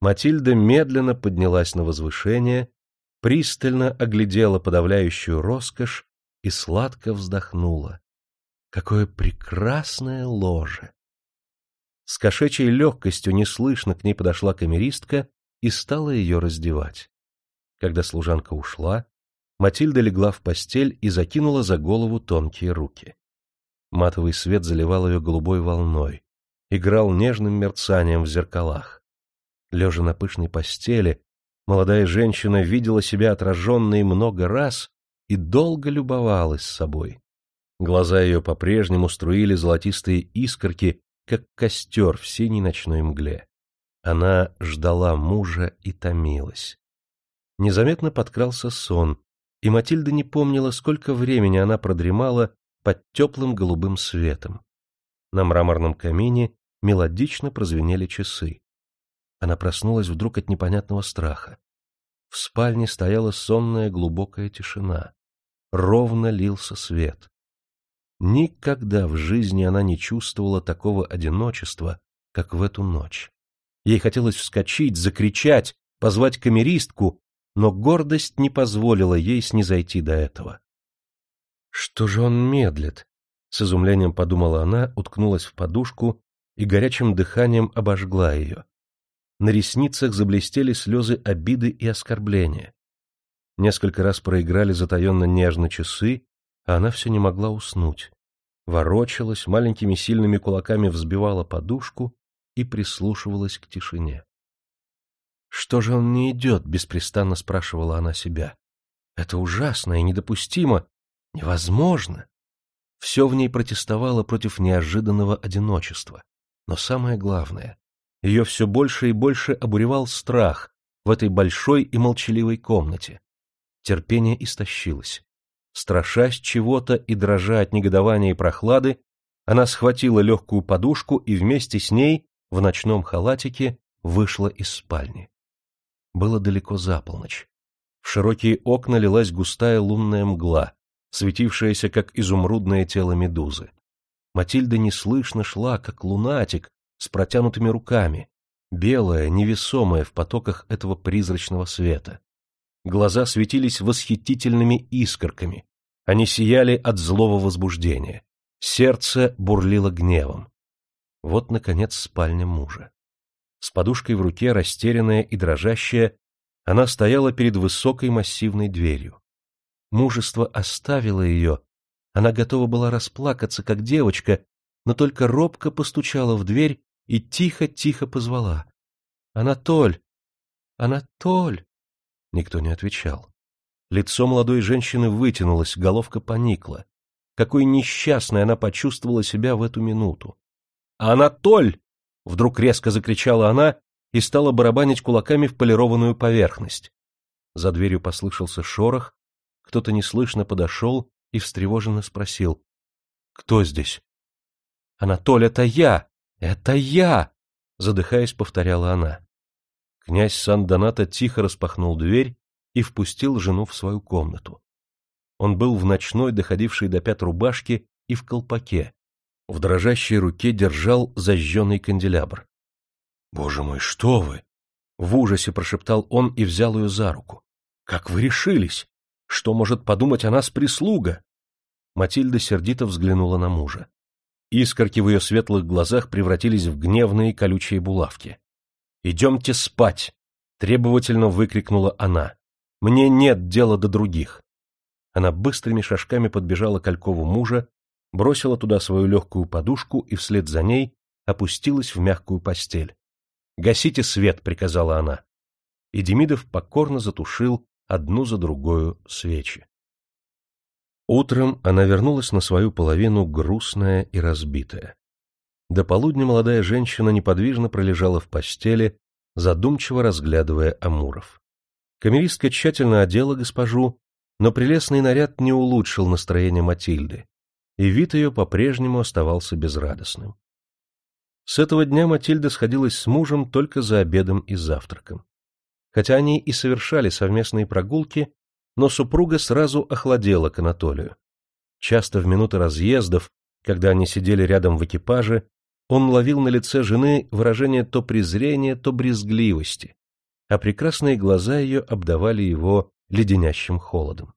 Матильда медленно поднялась на возвышение, пристально оглядела подавляющую роскошь и сладко вздохнула. Какое прекрасное ложе! С кошачьей легкостью неслышно к ней подошла камеристка и стала ее раздевать. Когда служанка ушла, Матильда легла в постель и закинула за голову тонкие руки. Матовый свет заливал ее голубой волной, играл нежным мерцанием в зеркалах. Лежа на пышной постели, молодая женщина видела себя отраженной много раз и долго любовалась собой. Глаза ее по-прежнему струили золотистые искорки, как костер в синей ночной мгле. Она ждала мужа и томилась. Незаметно подкрался сон, и Матильда не помнила, сколько времени она продремала под теплым голубым светом. На мраморном камине мелодично прозвенели часы. Она проснулась вдруг от непонятного страха. В спальне стояла сонная глубокая тишина ровно лился свет. Никогда в жизни она не чувствовала такого одиночества, как в эту ночь. Ей хотелось вскочить, закричать, позвать камеристку, но гордость не позволила ей снизойти до этого. Что же он медлит? С изумлением подумала она, уткнулась в подушку и горячим дыханием обожгла ее. На ресницах заблестели слезы обиды и оскорбления. Несколько раз проиграли затаенно нежно часы, а она все не могла уснуть. Ворочалась, маленькими сильными кулаками взбивала подушку и прислушивалась к тишине. «Что же он не идет?» — беспрестанно спрашивала она себя. «Это ужасно и недопустимо. Невозможно!» Все в ней протестовало против неожиданного одиночества. Но самое главное, ее все больше и больше обуревал страх в этой большой и молчаливой комнате. Терпение истощилось. Страшась чего-то и дрожа от негодования и прохлады, она схватила легкую подушку и вместе с ней, в ночном халатике, вышла из спальни. Было далеко за полночь. В широкие окна лилась густая лунная мгла, светившаяся, как изумрудное тело медузы. Матильда неслышно шла, как лунатик, с протянутыми руками, белая, невесомая в потоках этого призрачного света. Глаза светились восхитительными искорками, они сияли от злого возбуждения. Сердце бурлило гневом. Вот, наконец, спальня мужа. С подушкой в руке, растерянная и дрожащая, она стояла перед высокой массивной дверью. Мужество оставило ее, она готова была расплакаться, как девочка, но только робко постучала в дверь и тихо-тихо позвала. «Анатоль! Анатоль!» Никто не отвечал. Лицо молодой женщины вытянулось, головка поникла. Какой несчастной она почувствовала себя в эту минуту. «Анатоль!» — вдруг резко закричала она и стала барабанить кулаками в полированную поверхность. За дверью послышался шорох, кто-то неслышно подошел и встревоженно спросил. — Кто здесь? — Анатоль, это я! Это я! — задыхаясь, повторяла она. Князь Сан-Доната тихо распахнул дверь и впустил жену в свою комнату. Он был в ночной, доходившей до пят рубашке, и в колпаке. В дрожащей руке держал зажженный канделябр. — Боже мой, что вы! — в ужасе прошептал он и взял ее за руку. — Как вы решились? Что может подумать о нас прислуга? Матильда сердито взглянула на мужа. Искорки в ее светлых глазах превратились в гневные колючие булавки. «Идемте спать!» — требовательно выкрикнула она. «Мне нет дела до других!» Она быстрыми шажками подбежала к алькову мужа, бросила туда свою легкую подушку и вслед за ней опустилась в мягкую постель. «Гасите свет!» — приказала она. И Демидов покорно затушил одну за другою свечи. Утром она вернулась на свою половину грустная и разбитая. До полудня молодая женщина неподвижно пролежала в постели, задумчиво разглядывая Амуров. Камеристка тщательно одела госпожу, но прелестный наряд не улучшил настроение Матильды, и вид ее по-прежнему оставался безрадостным. С этого дня Матильда сходилась с мужем только за обедом и завтраком. Хотя они и совершали совместные прогулки, но супруга сразу охладела к Анатолию. Часто в минуты разъездов, когда они сидели рядом в экипаже, он ловил на лице жены выражение то презрения, то брезгливости, а прекрасные глаза ее обдавали его леденящим холодом.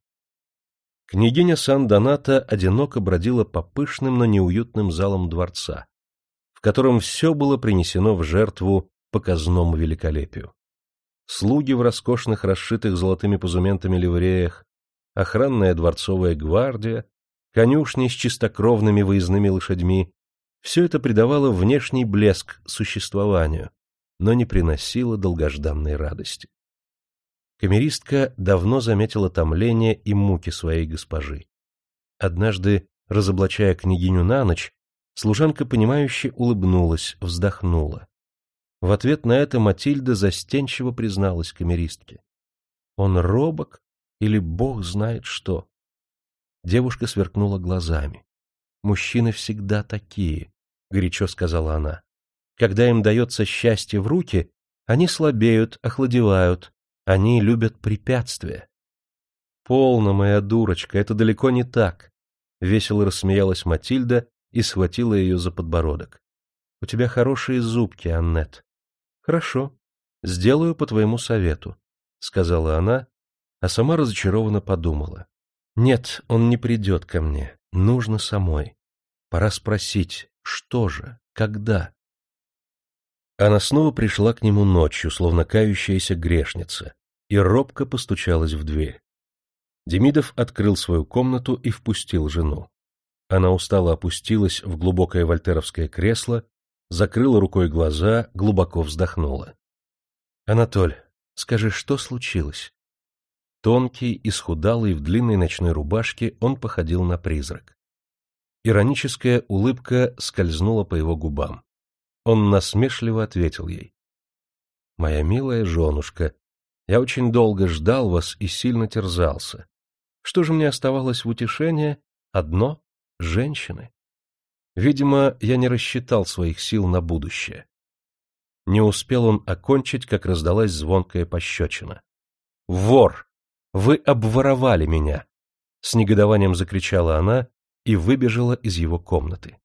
Княгиня Сан-Доната одиноко бродила по пышным, но неуютным залам дворца, в котором все было принесено в жертву показному великолепию слуги в роскошных, расшитых золотыми пузументами ливреях, охранная дворцовая гвардия, конюшни с чистокровными выездными лошадьми — все это придавало внешний блеск существованию, но не приносило долгожданной радости. Камеристка давно заметила томление и муки своей госпожи. Однажды, разоблачая княгиню на ночь, служанка, понимающе улыбнулась, вздохнула. В ответ на это Матильда застенчиво призналась камеристке. Он робок или бог знает что. Девушка сверкнула глазами. «Мужчины всегда такие», — горячо сказала она. «Когда им дается счастье в руки, они слабеют, охладевают, они любят препятствия». «Полно, моя дурочка, это далеко не так», — весело рассмеялась Матильда и схватила ее за подбородок. «У тебя хорошие зубки, Аннет. Хорошо, сделаю по твоему совету, сказала она, а сама разочарованно подумала. Нет, он не придет ко мне, нужно самой. Пора спросить, что же, когда? Она снова пришла к нему ночью, словно кающаяся грешница, и робко постучалась в дверь. Демидов открыл свою комнату и впустил жену. Она устало опустилась в глубокое вольтеровское кресло, закрыла рукой глаза, глубоко вздохнула. — Анатоль, скажи, что случилось? Тонкий, исхудалый, в длинной ночной рубашке он походил на призрак. Ироническая улыбка скользнула по его губам. Он насмешливо ответил ей. — Моя милая женушка, я очень долго ждал вас и сильно терзался. Что же мне оставалось в утешение? Одно — женщины. Видимо, я не рассчитал своих сил на будущее. Не успел он окончить, как раздалась звонкая пощечина. «Вор! Вы обворовали меня!» С негодованием закричала она и выбежала из его комнаты.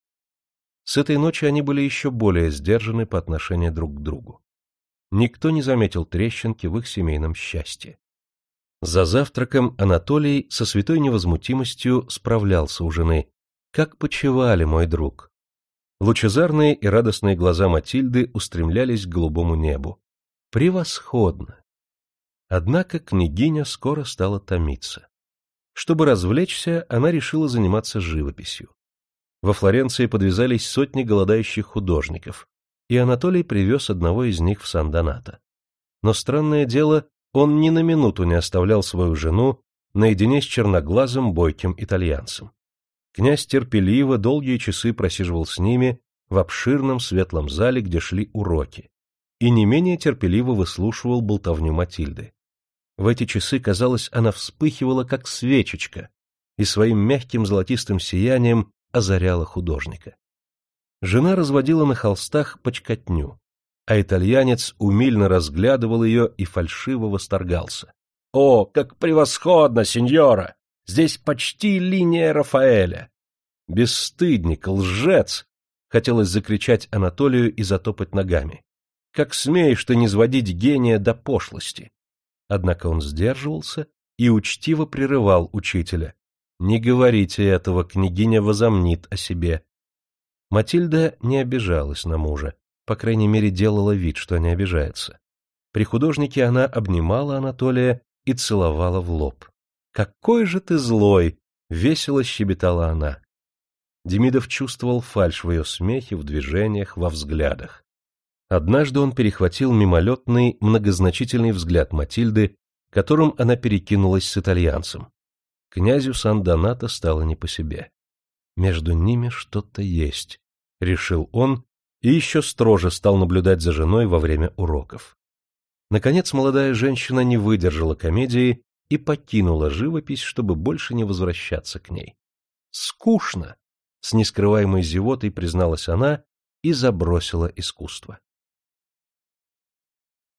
С этой ночи они были еще более сдержаны по отношению друг к другу. Никто не заметил трещинки в их семейном счастье. За завтраком Анатолий со святой невозмутимостью справлялся у жены. «Как почевали, мой друг?» Лучезарные и радостные глаза Матильды устремлялись к голубому небу. Превосходно! Однако княгиня скоро стала томиться. Чтобы развлечься, она решила заниматься живописью. Во Флоренции подвязались сотни голодающих художников, и Анатолий привез одного из них в Сан-Донато. Но странное дело, он ни на минуту не оставлял свою жену наедине с черноглазым бойким итальянцем. Князь терпеливо долгие часы просиживал с ними в обширном светлом зале, где шли уроки, и не менее терпеливо выслушивал болтовню Матильды. В эти часы, казалось, она вспыхивала, как свечечка, и своим мягким золотистым сиянием озаряла художника. Жена разводила на холстах почкотню, а итальянец умильно разглядывал ее и фальшиво восторгался. — О, как превосходно, сеньора! Здесь почти линия Рафаэля. Бесстыдник, лжец! Хотелось закричать Анатолию и затопать ногами. Как смеешь ты не сводить гения до пошлости? Однако он сдерживался и учтиво прерывал учителя. Не говорите этого, княгиня возомнит о себе. Матильда не обижалась на мужа, по крайней мере, делала вид, что не обижается. При художнике она обнимала Анатолия и целовала в лоб. «Какой же ты злой!» — весело щебетала она. Демидов чувствовал фальшь в ее смехе, в движениях, во взглядах. Однажды он перехватил мимолетный, многозначительный взгляд Матильды, которым она перекинулась с итальянцем. Князю Сан-Донато стало не по себе. Между ними что-то есть, — решил он, и еще строже стал наблюдать за женой во время уроков. Наконец молодая женщина не выдержала комедии и покинула живопись, чтобы больше не возвращаться к ней. «Скучно!» — с нескрываемой зевотой призналась она и забросила искусство.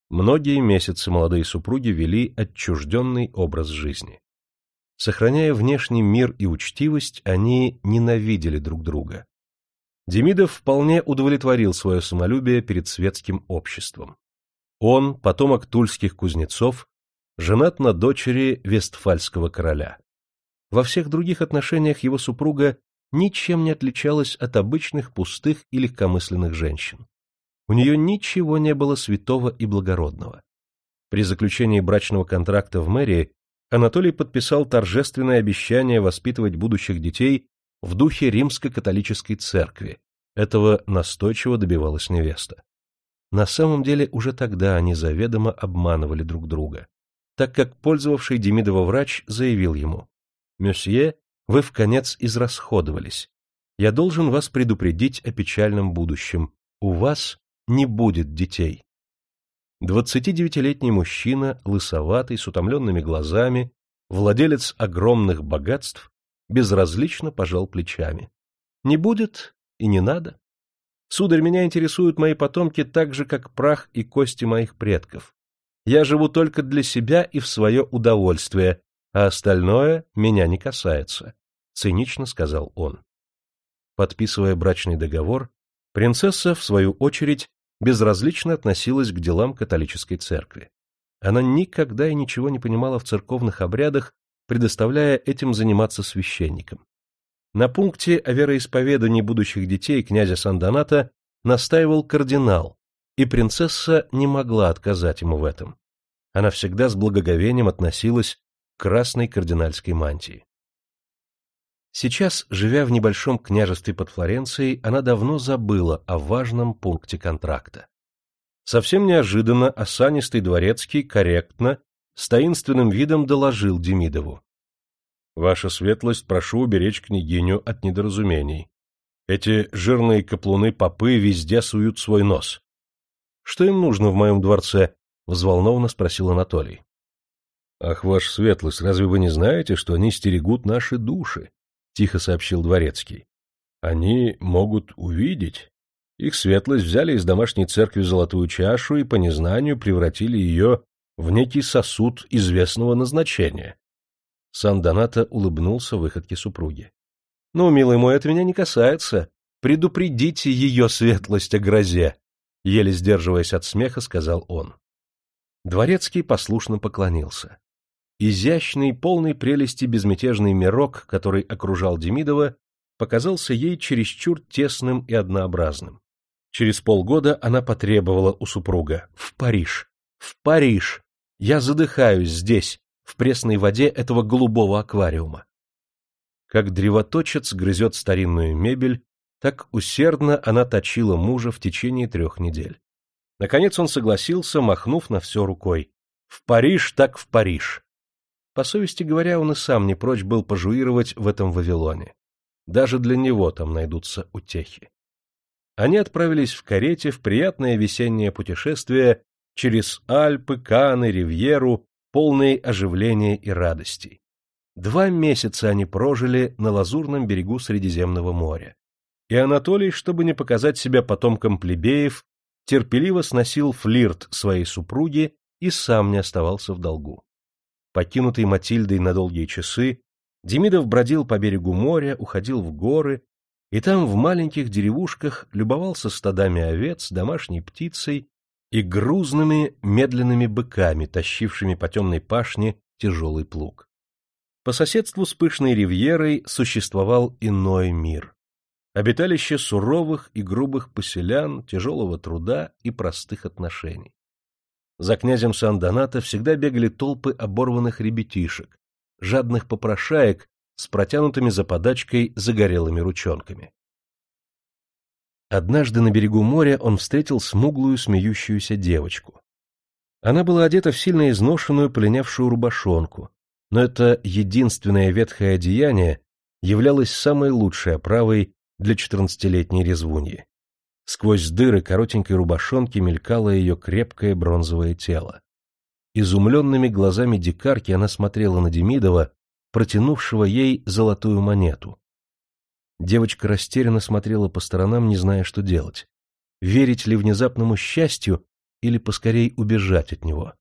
Многие месяцы молодые супруги вели отчужденный образ жизни. Сохраняя внешний мир и учтивость, они ненавидели друг друга. Демидов вполне удовлетворил свое самолюбие перед светским обществом. Он, потомок тульских кузнецов, женат на дочери Вестфальского короля. Во всех других отношениях его супруга ничем не отличалась от обычных пустых и легкомысленных женщин. У нее ничего не было святого и благородного. При заключении брачного контракта в мэрии Анатолий подписал торжественное обещание воспитывать будущих детей в духе римско-католической церкви. Этого настойчиво добивалась невеста. На самом деле уже тогда они заведомо обманывали друг друга так как пользовавший Демидова врач заявил ему, «Мюсье, вы в конец израсходовались. Я должен вас предупредить о печальном будущем. У вас не будет детей». 29-летний мужчина, лысоватый, с утомленными глазами, владелец огромных богатств, безразлично пожал плечами. «Не будет и не надо. Сударь, меня интересуют мои потомки так же, как прах и кости моих предков. Я живу только для себя и в свое удовольствие, а остальное меня не касается», — цинично сказал он. Подписывая брачный договор, принцесса, в свою очередь, безразлично относилась к делам католической церкви. Она никогда и ничего не понимала в церковных обрядах, предоставляя этим заниматься священникам. На пункте о вероисповедании будущих детей князя Сандоната настаивал кардинал, и принцесса не могла отказать ему в этом. Она всегда с благоговением относилась к красной кардинальской мантии. Сейчас, живя в небольшом княжестве под Флоренцией, она давно забыла о важном пункте контракта. Совсем неожиданно осанистый дворецкий корректно, с таинственным видом доложил Демидову. — Ваша светлость, прошу уберечь княгиню от недоразумений. Эти жирные каплуны-попы везде суют свой нос. — Что им нужно в моем дворце? — взволнованно спросил Анатолий. — Ах, ваша светлость, разве вы не знаете, что они стерегут наши души? — тихо сообщил дворецкий. — Они могут увидеть. Их светлость взяли из домашней церкви золотую чашу и по незнанию превратили ее в некий сосуд известного назначения. Сан-Доната улыбнулся выходке супруги. — Ну, милый мой, это меня не касается. Предупредите ее светлость о грозе, — еле сдерживаясь от смеха, сказал он. Дворецкий послушно поклонился. Изящный, полный прелести безмятежный мирок, который окружал Демидова, показался ей чересчур тесным и однообразным. Через полгода она потребовала у супруга «В Париж! В Париж! Я задыхаюсь здесь, в пресной воде этого голубого аквариума!» Как древоточец грызет старинную мебель, так усердно она точила мужа в течение трех недель. Наконец он согласился, махнув на все рукой. «В Париж так в Париж!» По совести говоря, он и сам не прочь был пожуировать в этом Вавилоне. Даже для него там найдутся утехи. Они отправились в карете в приятное весеннее путешествие через Альпы, Каны, Ривьеру, полные оживления и радостей. Два месяца они прожили на лазурном берегу Средиземного моря. И Анатолий, чтобы не показать себя потомком плебеев, терпеливо сносил флирт своей супруги и сам не оставался в долгу. Покинутый Матильдой на долгие часы, Демидов бродил по берегу моря, уходил в горы, и там в маленьких деревушках любовался стадами овец, домашней птицей и грузными медленными быками, тащившими по темной пашне тяжелый плуг. По соседству с пышной ривьерой существовал иной мир. Обиталище суровых и грубых поселян, тяжелого труда и простых отношений. За князем Сан-Доната всегда бегали толпы оборванных ребятишек, жадных попрошаек с протянутыми за подачкой загорелыми ручонками. Однажды на берегу моря он встретил смуглую смеющуюся девочку. Она была одета в сильно изношенную полинявшую рубашонку, но это единственное ветхое одеяние являлось самой лучшей оправой для четырнадцатилетней резвуньи. Сквозь дыры коротенькой рубашонки мелькало ее крепкое бронзовое тело. Изумленными глазами дикарки она смотрела на Демидова, протянувшего ей золотую монету. Девочка растерянно смотрела по сторонам, не зная, что делать. Верить ли внезапному счастью или поскорей убежать от него?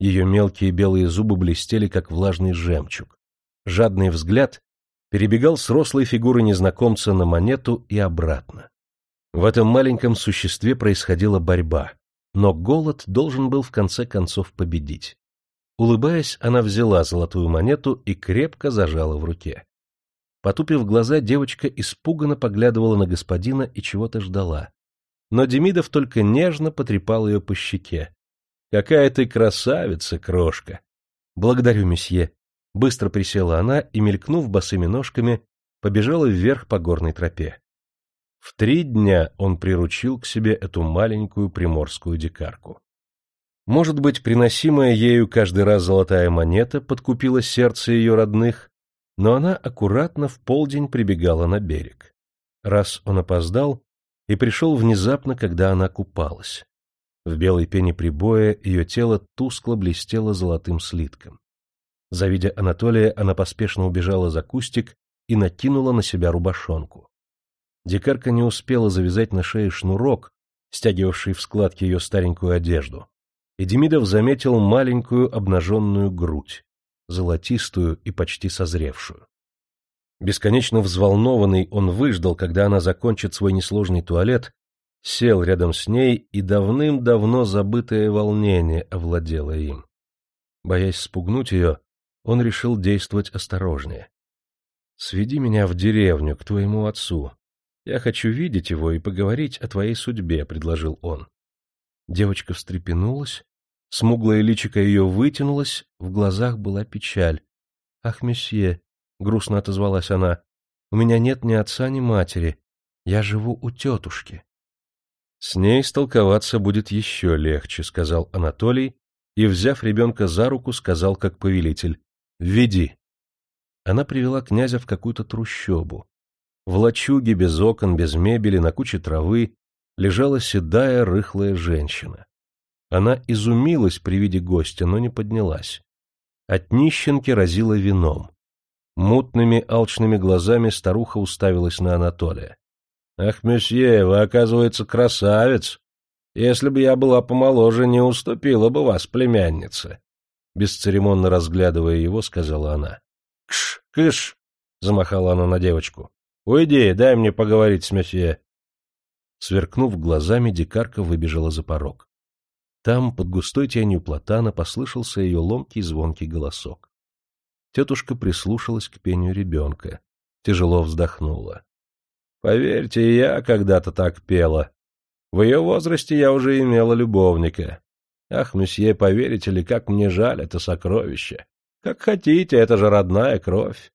Ее мелкие белые зубы блестели, как влажный жемчуг. Жадный взгляд перебегал с рослой фигуры незнакомца на монету и обратно. В этом маленьком существе происходила борьба, но голод должен был в конце концов победить. Улыбаясь, она взяла золотую монету и крепко зажала в руке. Потупив глаза, девочка испуганно поглядывала на господина и чего-то ждала. Но Демидов только нежно потрепал ее по щеке. — Какая ты красавица, крошка! — Благодарю, месье. Быстро присела она и, мелькнув босыми ножками, побежала вверх по горной тропе. В три дня он приручил к себе эту маленькую приморскую дикарку. Может быть, приносимая ею каждый раз золотая монета подкупила сердце ее родных, но она аккуратно в полдень прибегала на берег. Раз он опоздал и пришел внезапно, когда она купалась. В белой пене прибоя ее тело тускло блестело золотым слитком. Завидя Анатолия, она поспешно убежала за кустик и накинула на себя рубашонку. Дикарка не успела завязать на шее шнурок, стягивавший в складки ее старенькую одежду, и Демидов заметил маленькую обнаженную грудь, золотистую и почти созревшую. Бесконечно взволнованный он выждал, когда она закончит свой несложный туалет, сел рядом с ней, и давным-давно забытое волнение овладело им. Боясь спугнуть ее, он решил действовать осторожнее. Сведи меня в деревню, к твоему отцу. Я хочу видеть его и поговорить о твоей судьбе, — предложил он. Девочка встрепенулась, смуглое личико ее вытянулось, в глазах была печаль. — Ах, месье, — грустно отозвалась она, — у меня нет ни отца, ни матери. Я живу у тетушки. — С ней столковаться будет еще легче, — сказал Анатолий, и, взяв ребенка за руку, сказал как повелитель, — веди. Она привела князя в какую-то трущобу. В лачуге без окон, без мебели, на куче травы лежала седая, рыхлая женщина. Она изумилась при виде гостя, но не поднялась. От нищенки разила вином. Мутными, алчными глазами старуха уставилась на Анатолия. — Ах, месье, вы, оказывается, красавец! Если бы я была помоложе, не уступила бы вас, племяннице. Бесцеремонно разглядывая его, сказала она. — Кш, кыш! — замахала она на девочку. — Уйди, дай мне поговорить с месье. Сверкнув глазами, дикарка выбежала за порог. Там, под густой тенью платана, послышался ее ломкий звонкий голосок. Тетушка прислушалась к пению ребенка, тяжело вздохнула. — Поверьте, я когда-то так пела. В ее возрасте я уже имела любовника. Ах, месье, поверите ли, как мне жаль это сокровище. Как хотите, это же родная кровь.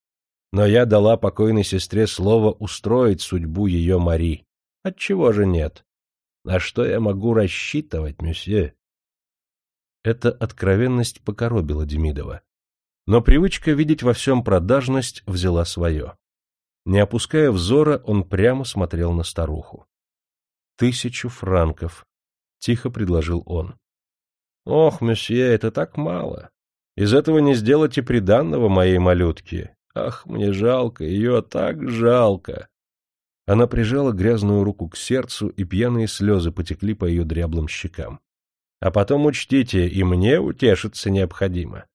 Но я дала покойной сестре слово устроить судьбу ее Мари. Отчего же нет? На что я могу рассчитывать, месье? Эта откровенность покоробила Демидова. Но привычка видеть во всем продажность взяла свое. Не опуская взора, он прямо смотрел на старуху. «Тысячу франков», — тихо предложил он. «Ох, месье, это так мало. Из этого не сделать и приданного моей малютке. Ах, мне жалко, ее так жалко!» Она прижала грязную руку к сердцу, и пьяные слезы потекли по ее дряблым щекам. А потом учтите, и мне утешиться необходимо.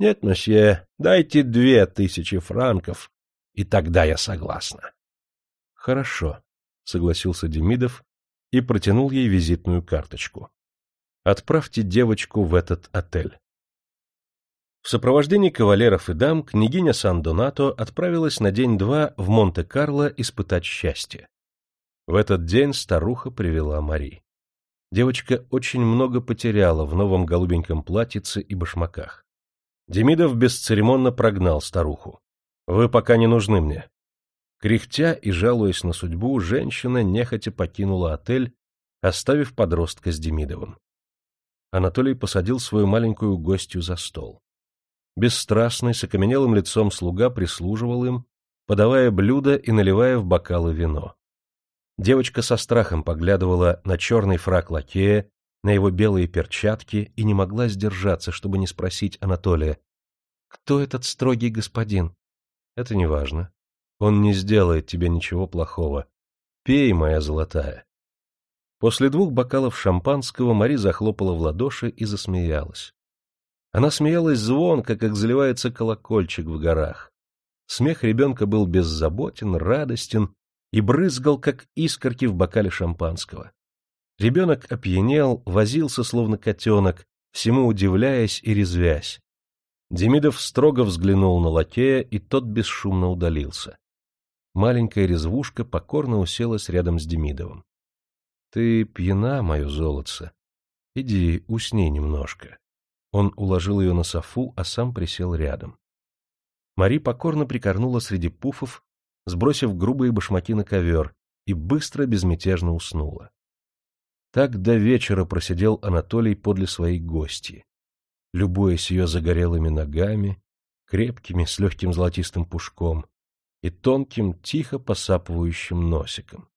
Нет, месье, дайте две тысячи франков, и тогда я согласна. — Хорошо, — согласился Демидов и протянул ей визитную карточку. — Отправьте девочку в этот отель. В сопровождении кавалеров и дам княгиня Сан-Донато отправилась на день-два в Монте-Карло испытать счастье. В этот день старуха привела Мари. Девочка очень много потеряла в новом голубеньком платьице и башмаках. Демидов бесцеремонно прогнал старуху. — Вы пока не нужны мне. Кряхтя и жалуясь на судьбу, женщина нехотя покинула отель, оставив подростка с Демидовым. Анатолий посадил свою маленькую гостью за стол. Бесстрастный, с окаменелым лицом слуга прислуживал им, подавая блюда и наливая в бокалы вино. Девочка со страхом поглядывала на черный фрак лакея, на его белые перчатки и не могла сдержаться, чтобы не спросить Анатолия. «Кто этот строгий господин?» «Это не важно. Он не сделает тебе ничего плохого. Пей, моя золотая». После двух бокалов шампанского Мари захлопала в ладоши и засмеялась. Она смеялась звонко, как заливается колокольчик в горах. Смех ребенка был беззаботен, радостен и брызгал, как искорки в бокале шампанского. Ребенок опьянел, возился, словно котенок, всему удивляясь и резвясь. Демидов строго взглянул на лакея, и тот бесшумно удалился. Маленькая резвушка покорно уселась рядом с Демидовым. — Ты пьяна, мое золотце. Иди, усни немножко. Он уложил ее на софу, а сам присел рядом. Мари покорно прикорнула среди пуфов, сбросив грубые башмаки на ковер, и быстро безмятежно уснула. Так до вечера просидел Анатолий подле своей гости, любуясь ее загорелыми ногами, крепкими, с легким золотистым пушком и тонким, тихо посапывающим носиком.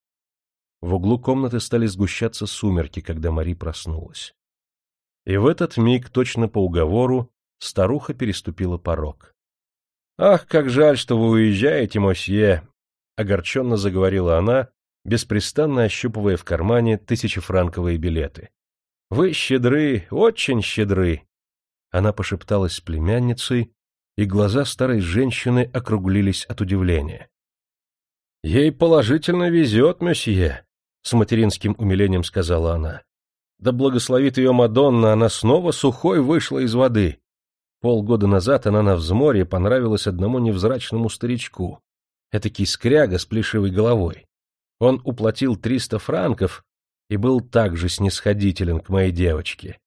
В углу комнаты стали сгущаться сумерки, когда Мари проснулась. И в этот миг, точно по уговору, старуха переступила порог. «Ах, как жаль, что вы уезжаете, мосье!» — огорченно заговорила она, беспрестанно ощупывая в кармане тысячефранковые билеты. «Вы щедры, очень щедры!» Она пошепталась с племянницей, и глаза старой женщины округлились от удивления. «Ей положительно везет, месье!» — с материнским умилением сказала она. «Да благословит ее Мадонна, она снова сухой вышла из воды. Полгода назад она на взморье понравилась одному невзрачному старичку. этакий скряга с плешивой головой. Он уплатил триста франков и был также снисходителен к моей девочке.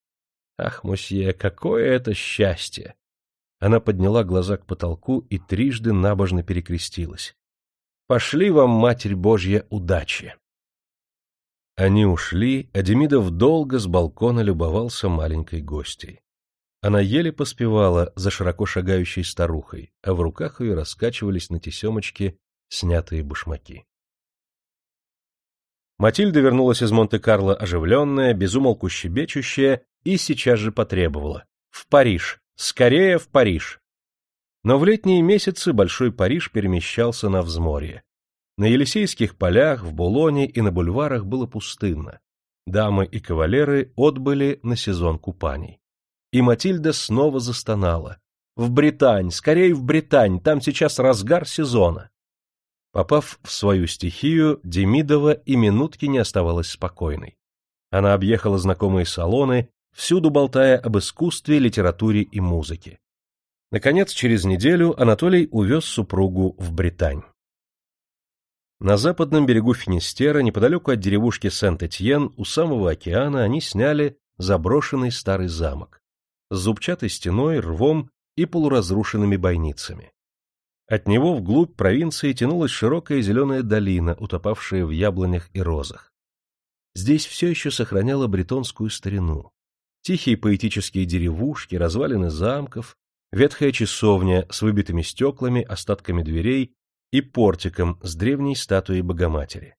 Ах, мосье, какое это счастье! Она подняла глаза к потолку и трижды набожно перекрестилась. «Пошли вам, Матерь Божья, удачи!» Они ушли, а Демидов долго с балкона любовался маленькой гостьей. Она еле поспевала за широко шагающей старухой, а в руках ее раскачивались на тесемочке снятые башмаки. Матильда вернулась из Монте-Карло оживленная, безумолку щебечущая и сейчас же потребовала. «В Париж! Скорее в Париж!» Но в летние месяцы Большой Париж перемещался на взморье. На Елисейских полях, в Булоне и на бульварах было пустынно. Дамы и кавалеры отбыли на сезон купаний. И Матильда снова застонала. «В Британь! Скорей в Британь! Там сейчас разгар сезона!» Попав в свою стихию, Демидова и минутки не оставалась спокойной. Она объехала знакомые салоны, всюду болтая об искусстве, литературе и музыке. Наконец, через неделю Анатолий увез супругу в Британь. На западном берегу Финистера, неподалеку от деревушки Сент-Этьен, у самого океана, они сняли заброшенный старый замок с зубчатой стеной, рвом и полуразрушенными бойницами. От него вглубь провинции тянулась широкая зеленая долина, утопавшая в яблонях и розах. Здесь все еще сохраняло бретонскую старину. Тихие поэтические деревушки, развалины замков, ветхая часовня с выбитыми стеклами, остатками дверей и портиком с древней статуей Богоматери.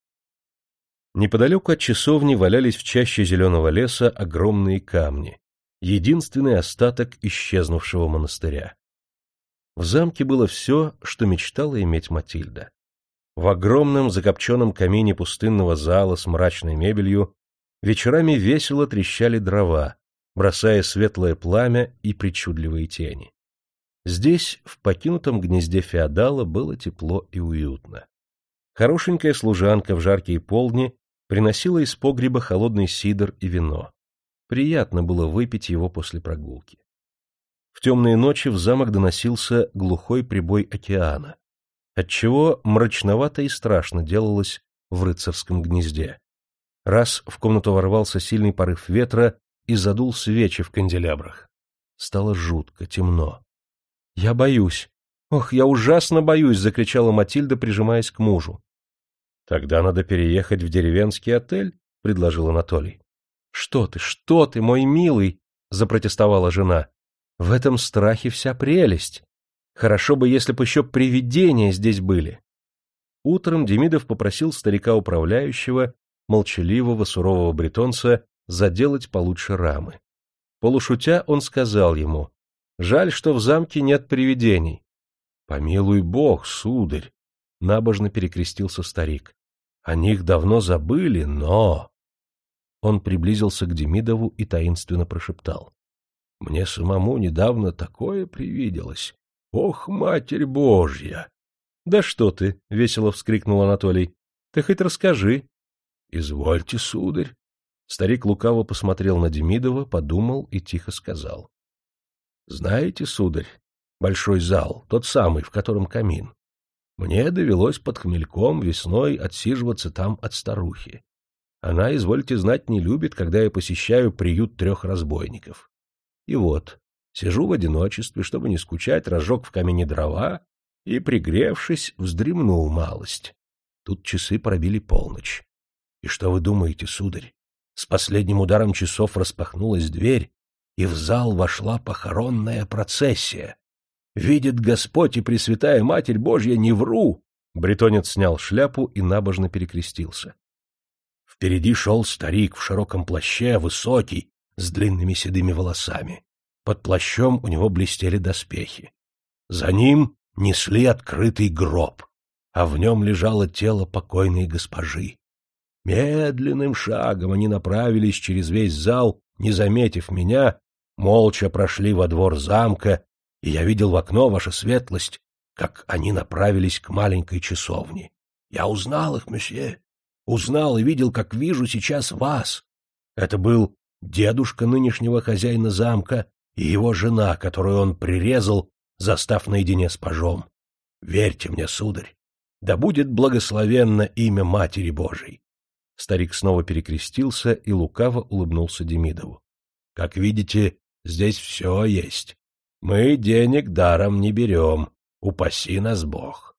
Неподалеку от часовни валялись в чаще зеленого леса огромные камни, единственный остаток исчезнувшего монастыря. В замке было все, что мечтала иметь Матильда. В огромном закопченном камине пустынного зала с мрачной мебелью вечерами весело трещали дрова, бросая светлое пламя и причудливые тени. Здесь, в покинутом гнезде феодала, было тепло и уютно. Хорошенькая служанка в жаркие полдни приносила из погреба холодный сидр и вино. Приятно было выпить его после прогулки. В темные ночи в замок доносился глухой прибой океана, отчего мрачновато и страшно делалось в рыцарском гнезде. Раз в комнату ворвался сильный порыв ветра и задул свечи в канделябрах. Стало жутко, темно. — Я боюсь. Ох, я ужасно боюсь! — закричала Матильда, прижимаясь к мужу. — Тогда надо переехать в деревенский отель, — предложил Анатолий. — Что ты, что ты, мой милый! — запротестовала жена. В этом страхе вся прелесть. Хорошо бы, если бы еще привидения здесь были. Утром Демидов попросил старика-управляющего, молчаливого, сурового бретонца, заделать получше рамы. Полушутя он сказал ему, «Жаль, что в замке нет привидений». «Помилуй бог, сударь!» — набожно перекрестился старик. «О них давно забыли, но...» Он приблизился к Демидову и таинственно прошептал. Мне самому недавно такое привиделось. Ох, Матерь Божья! — Да что ты! — весело вскрикнул Анатолий. — Ты хоть расскажи. — Извольте, сударь. Старик лукаво посмотрел на Демидова, подумал и тихо сказал. — Знаете, сударь, большой зал, тот самый, в котором камин. Мне довелось под хмельком весной отсиживаться там от старухи. Она, извольте знать, не любит, когда я посещаю приют трех разбойников. И вот, сижу в одиночестве, чтобы не скучать, разжег в камине дрова и, пригревшись, вздремнул малость. Тут часы пробили полночь. И что вы думаете, сударь? С последним ударом часов распахнулась дверь, и в зал вошла похоронная процессия. Видит Господь и Пресвятая Матерь Божья, не вру! Бретонец снял шляпу и набожно перекрестился. Впереди шел старик в широком плаще, высокий, с длинными седыми волосами. Под плащом у него блестели доспехи. За ним несли открытый гроб, а в нем лежало тело покойной госпожи. Медленным шагом они направились через весь зал, не заметив меня, молча прошли во двор замка, и я видел в окно, ваша светлость, как они направились к маленькой часовне. Я узнал их, месье, узнал и видел, как вижу сейчас вас. Это был дедушка нынешнего хозяина замка и его жена, которую он прирезал, застав наедине с пажом. Верьте мне, сударь, Да будет благословенно имя Матери Божией. Старик снова перекрестился и лукаво улыбнулся Демидову. — Как видите, здесь все есть. Мы денег даром не берем. Упаси нас Бог.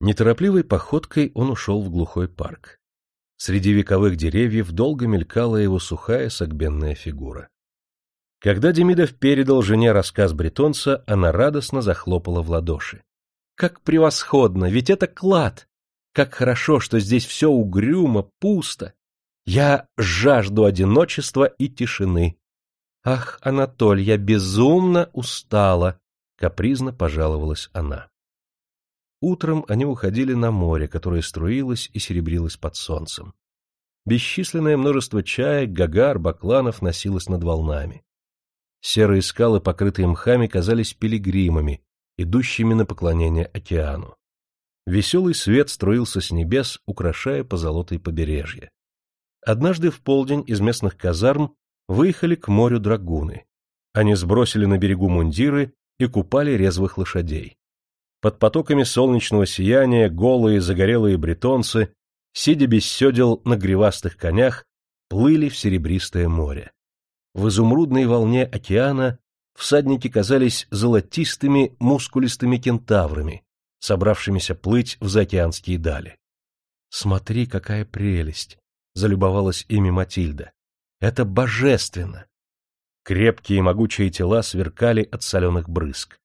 Неторопливой походкой он ушел в глухой парк. Среди вековых деревьев долго мелькала его сухая согбенная фигура. Когда Демидов передал жене рассказ бретонца, она радостно захлопала в ладоши. «Как превосходно! Ведь это клад! Как хорошо, что здесь все угрюмо, пусто! Я жажду одиночества и тишины. Ах, Анатоль, я безумно устала!» — капризно пожаловалась она. Утром они уходили на море, которое струилось и серебрилось под солнцем. Бесчисленное множество чаек, гагар, бакланов носилось над волнами. Серые скалы, покрытые мхами, казались пилигримами, идущими на поклонение океану. Веселый свет струился с небес, украшая позолотое побережье. Однажды в полдень из местных казарм выехали к морю драгуны. Они сбросили на берегу мундиры и купали резвых лошадей. Под потоками солнечного сияния голые загорелые бретонцы, сидя без седел на гривастых конях, плыли в серебристое море. В изумрудной волне океана всадники казались золотистыми мускулистыми кентаврами, собравшимися плыть в заокеанские дали. «Смотри, какая прелесть!» — залюбовалась ими Матильда. «Это божественно!» Крепкие могучие тела сверкали от соленых брызг.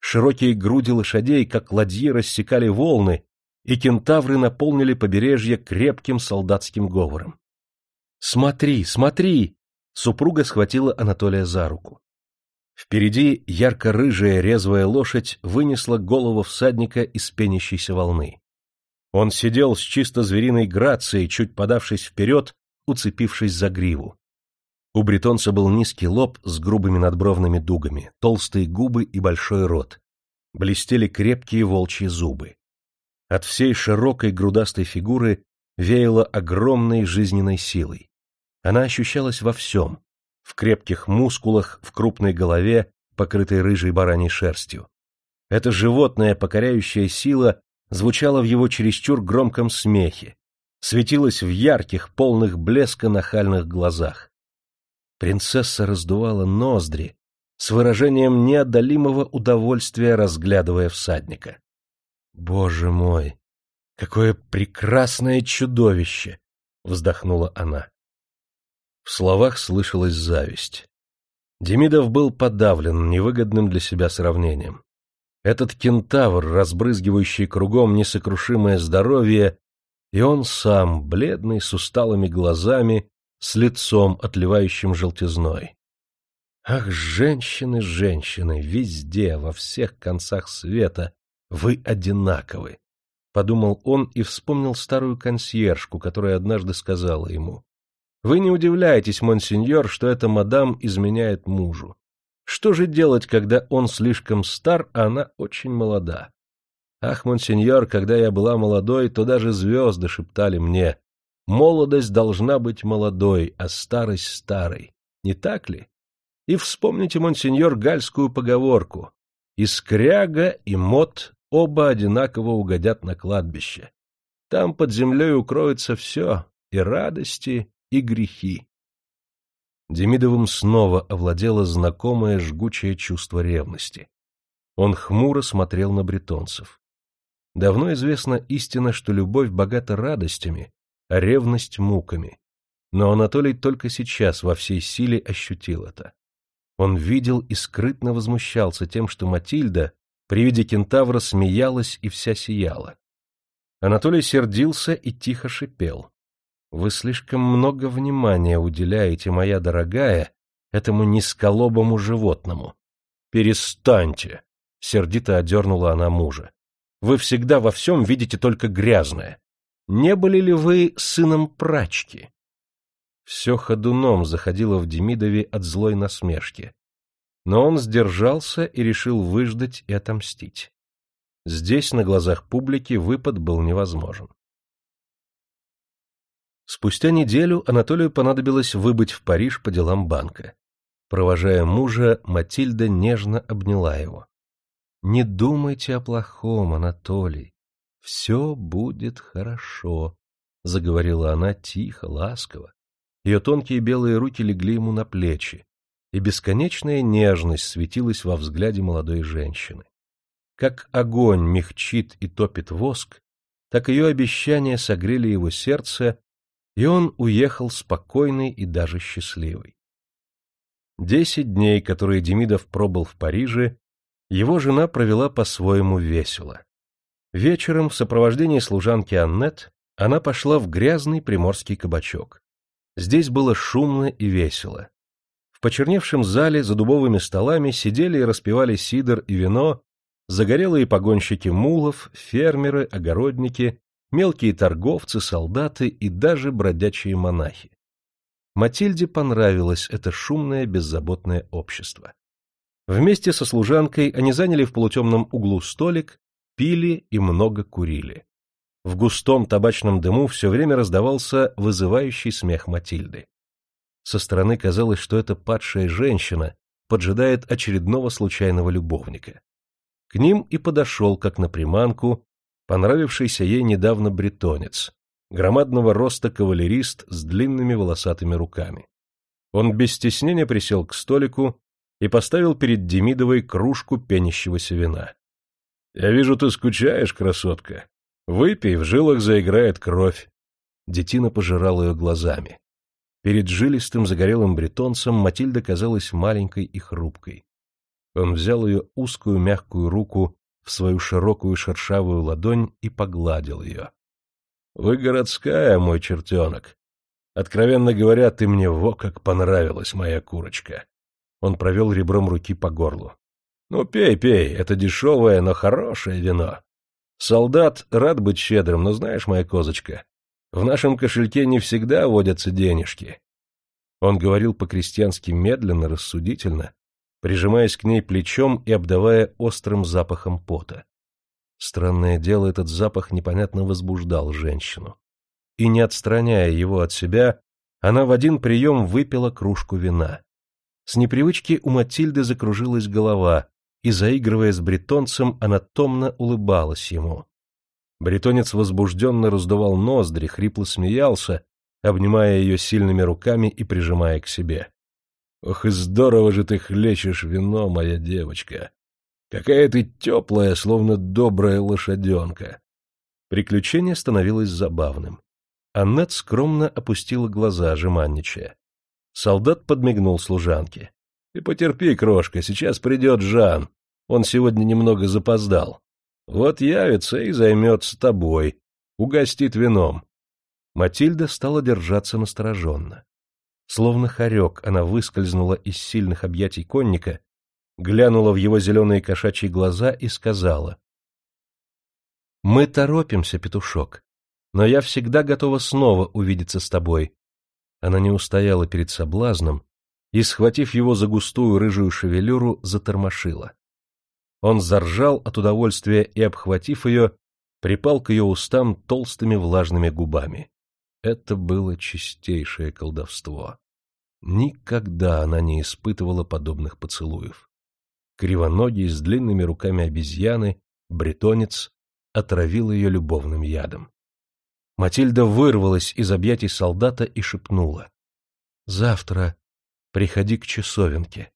Широкие груди лошадей, как ладьи, рассекали волны, и кентавры наполнили побережье крепким солдатским говором. «Смотри, смотри!» — супруга схватила Анатолия за руку. Впереди ярко-рыжая резвая лошадь вынесла голову всадника из пенящейся волны. Он сидел с чисто звериной грацией, чуть подавшись вперед, уцепившись за гриву. У бретонца был низкий лоб с грубыми надбровными дугами, толстые губы и большой рот. Блестели крепкие волчьи зубы. От всей широкой грудастой фигуры веяло огромной жизненной силой. Она ощущалась во всем — в крепких мускулах, в крупной голове, покрытой рыжей бараньей шерстью. Эта животная покоряющая сила звучала в его чересчур громком смехе, светилась в ярких, полных блеска нахальных глазах. Принцесса раздувала ноздри, с выражением неодолимого удовольствия разглядывая всадника. «Боже мой! Какое прекрасное чудовище!» — вздохнула она. В словах слышалась зависть. Демидов был подавлен невыгодным для себя сравнением. Этот кентавр, разбрызгивающий кругом несокрушимое здоровье, и он сам, бледный, с усталыми глазами, с лицом, отливающим желтизной. Ах, женщины, женщины, везде, во всех концах света, вы одинаковы, — подумал он и вспомнил старую консьержку, которая однажды сказала ему. Вы не удивляйтесь, монсеньор, что эта мадам изменяет мужу. Что же делать, когда он слишком стар, а она очень молода? Ах, монсеньор, когда я была молодой, то даже звезды шептали мне, Молодость должна быть молодой, а старость старой. Не так ли? И вспомните, монсеньор, гальскую поговорку. И скряга, и мод оба одинаково угодят на кладбище. Там под землей укроется все, и радости, и грехи. Демидовым снова овладело знакомое жгучее чувство ревности. Он хмуро смотрел на бретонцев. Давно известна истина, что любовь богата радостями, а ревность муками. Но Анатолий только сейчас во всей силе ощутил это. Он видел и скрытно возмущался тем, что Матильда при виде кентавра смеялась и вся сияла. Анатолий сердился и тихо шипел. — Вы слишком много внимания уделяете, моя дорогая, этому низколобому животному. — Перестаньте! — сердито одернула она мужа. — Вы всегда во всем видите только грязное не были ли вы сыном прачки? Все ходуном заходило в Демидове от злой насмешки. Но он сдержался и решил выждать и отомстить. Здесь, на глазах публики, выпад был невозможен. Спустя неделю Анатолию понадобилось выбыть в Париж по делам банка. Провожая мужа, Матильда нежно обняла его. — Не думайте о плохом, Анатолий. «Все будет хорошо», — заговорила она тихо, ласково. Ее тонкие белые руки легли ему на плечи, и бесконечная нежность светилась во взгляде молодой женщины. Как огонь мягчит и топит воск, так ее обещания согрели его сердце, и он уехал спокойный и даже счастливый. Десять дней, которые Демидов пробыл в Париже, его жена провела по-своему весело. Вечером в сопровождении служанки Аннет она пошла в грязный приморский кабачок. Здесь было шумно и весело. В почерневшем зале за дубовыми столами сидели и распивали сидр и вино загорелые погонщики мулов, фермеры, огородники, мелкие торговцы, солдаты и даже бродячие монахи. Матильде понравилось это шумное, беззаботное общество. Вместе со служанкой они заняли в полутемном углу столик, пили и много курили. В густом табачном дыму все время раздавался вызывающий смех Матильды. Со стороны казалось, что эта падшая женщина поджидает очередного случайного любовника. К ним и подошел, как на приманку, понравившийся ей недавно бретонец, громадного роста кавалерист с длинными волосатыми руками. Он без стеснения присел к столику и поставил перед Демидовой кружку пенящегося вина. — Я вижу, ты скучаешь, красотка. Выпей, в жилах заиграет кровь. Детина пожирал ее глазами. Перед жилистым загорелым бретонцем Матильда казалась маленькой и хрупкой. Он взял ее узкую мягкую руку в свою широкую шершавую ладонь и погладил ее. — Вы городская, мой чертенок. Откровенно говоря, ты мне во как понравилась, моя курочка. Он провел ребром руки по горлу. — Ну, пей, пей, это дешевое, но хорошее вино. Солдат рад быть щедрым, но знаешь, моя козочка, в нашем кошельке не всегда водятся денежки. Он говорил по-крестьянски медленно, рассудительно, прижимаясь к ней плечом и обдавая острым запахом пота. Странное дело, этот запах непонятно возбуждал женщину. И не отстраняя его от себя, она в один прием выпила кружку вина. С непривычки у Матильды закружилась голова, и, заигрывая с бретонцем, она томно улыбалась ему. Бретонец возбужденно раздувал ноздри, хрипло смеялся, обнимая ее сильными руками и прижимая к себе. Ох, и здорово же ты хлещешь вино, моя девочка. Какая ты теплая, словно добрая лошаденка. Приключение становилось забавным. Аннет скромно опустила глаза, жеманничая. Солдат подмигнул служанке. — Ты потерпи, крошка, сейчас придет Жан. Он сегодня немного запоздал. Вот явится и займется тобой, угостит вином. Матильда стала держаться настороженно. Словно хорек, она выскользнула из сильных объятий конника, глянула в его зеленые кошачьи глаза и сказала. — Мы торопимся, петушок, но я всегда готова снова увидеться с тобой. Она не устояла перед соблазном и, схватив его за густую рыжую шевелюру, затормошила. Он заржал от удовольствия и, обхватив ее, припал к ее устам толстыми влажными губами. Это было чистейшее колдовство. Никогда она не испытывала подобных поцелуев. Кривоногий с длинными руками обезьяны, бретонец, отравил ее любовным ядом. Матильда вырвалась из объятий солдата и шепнула. — Завтра приходи к часовенке.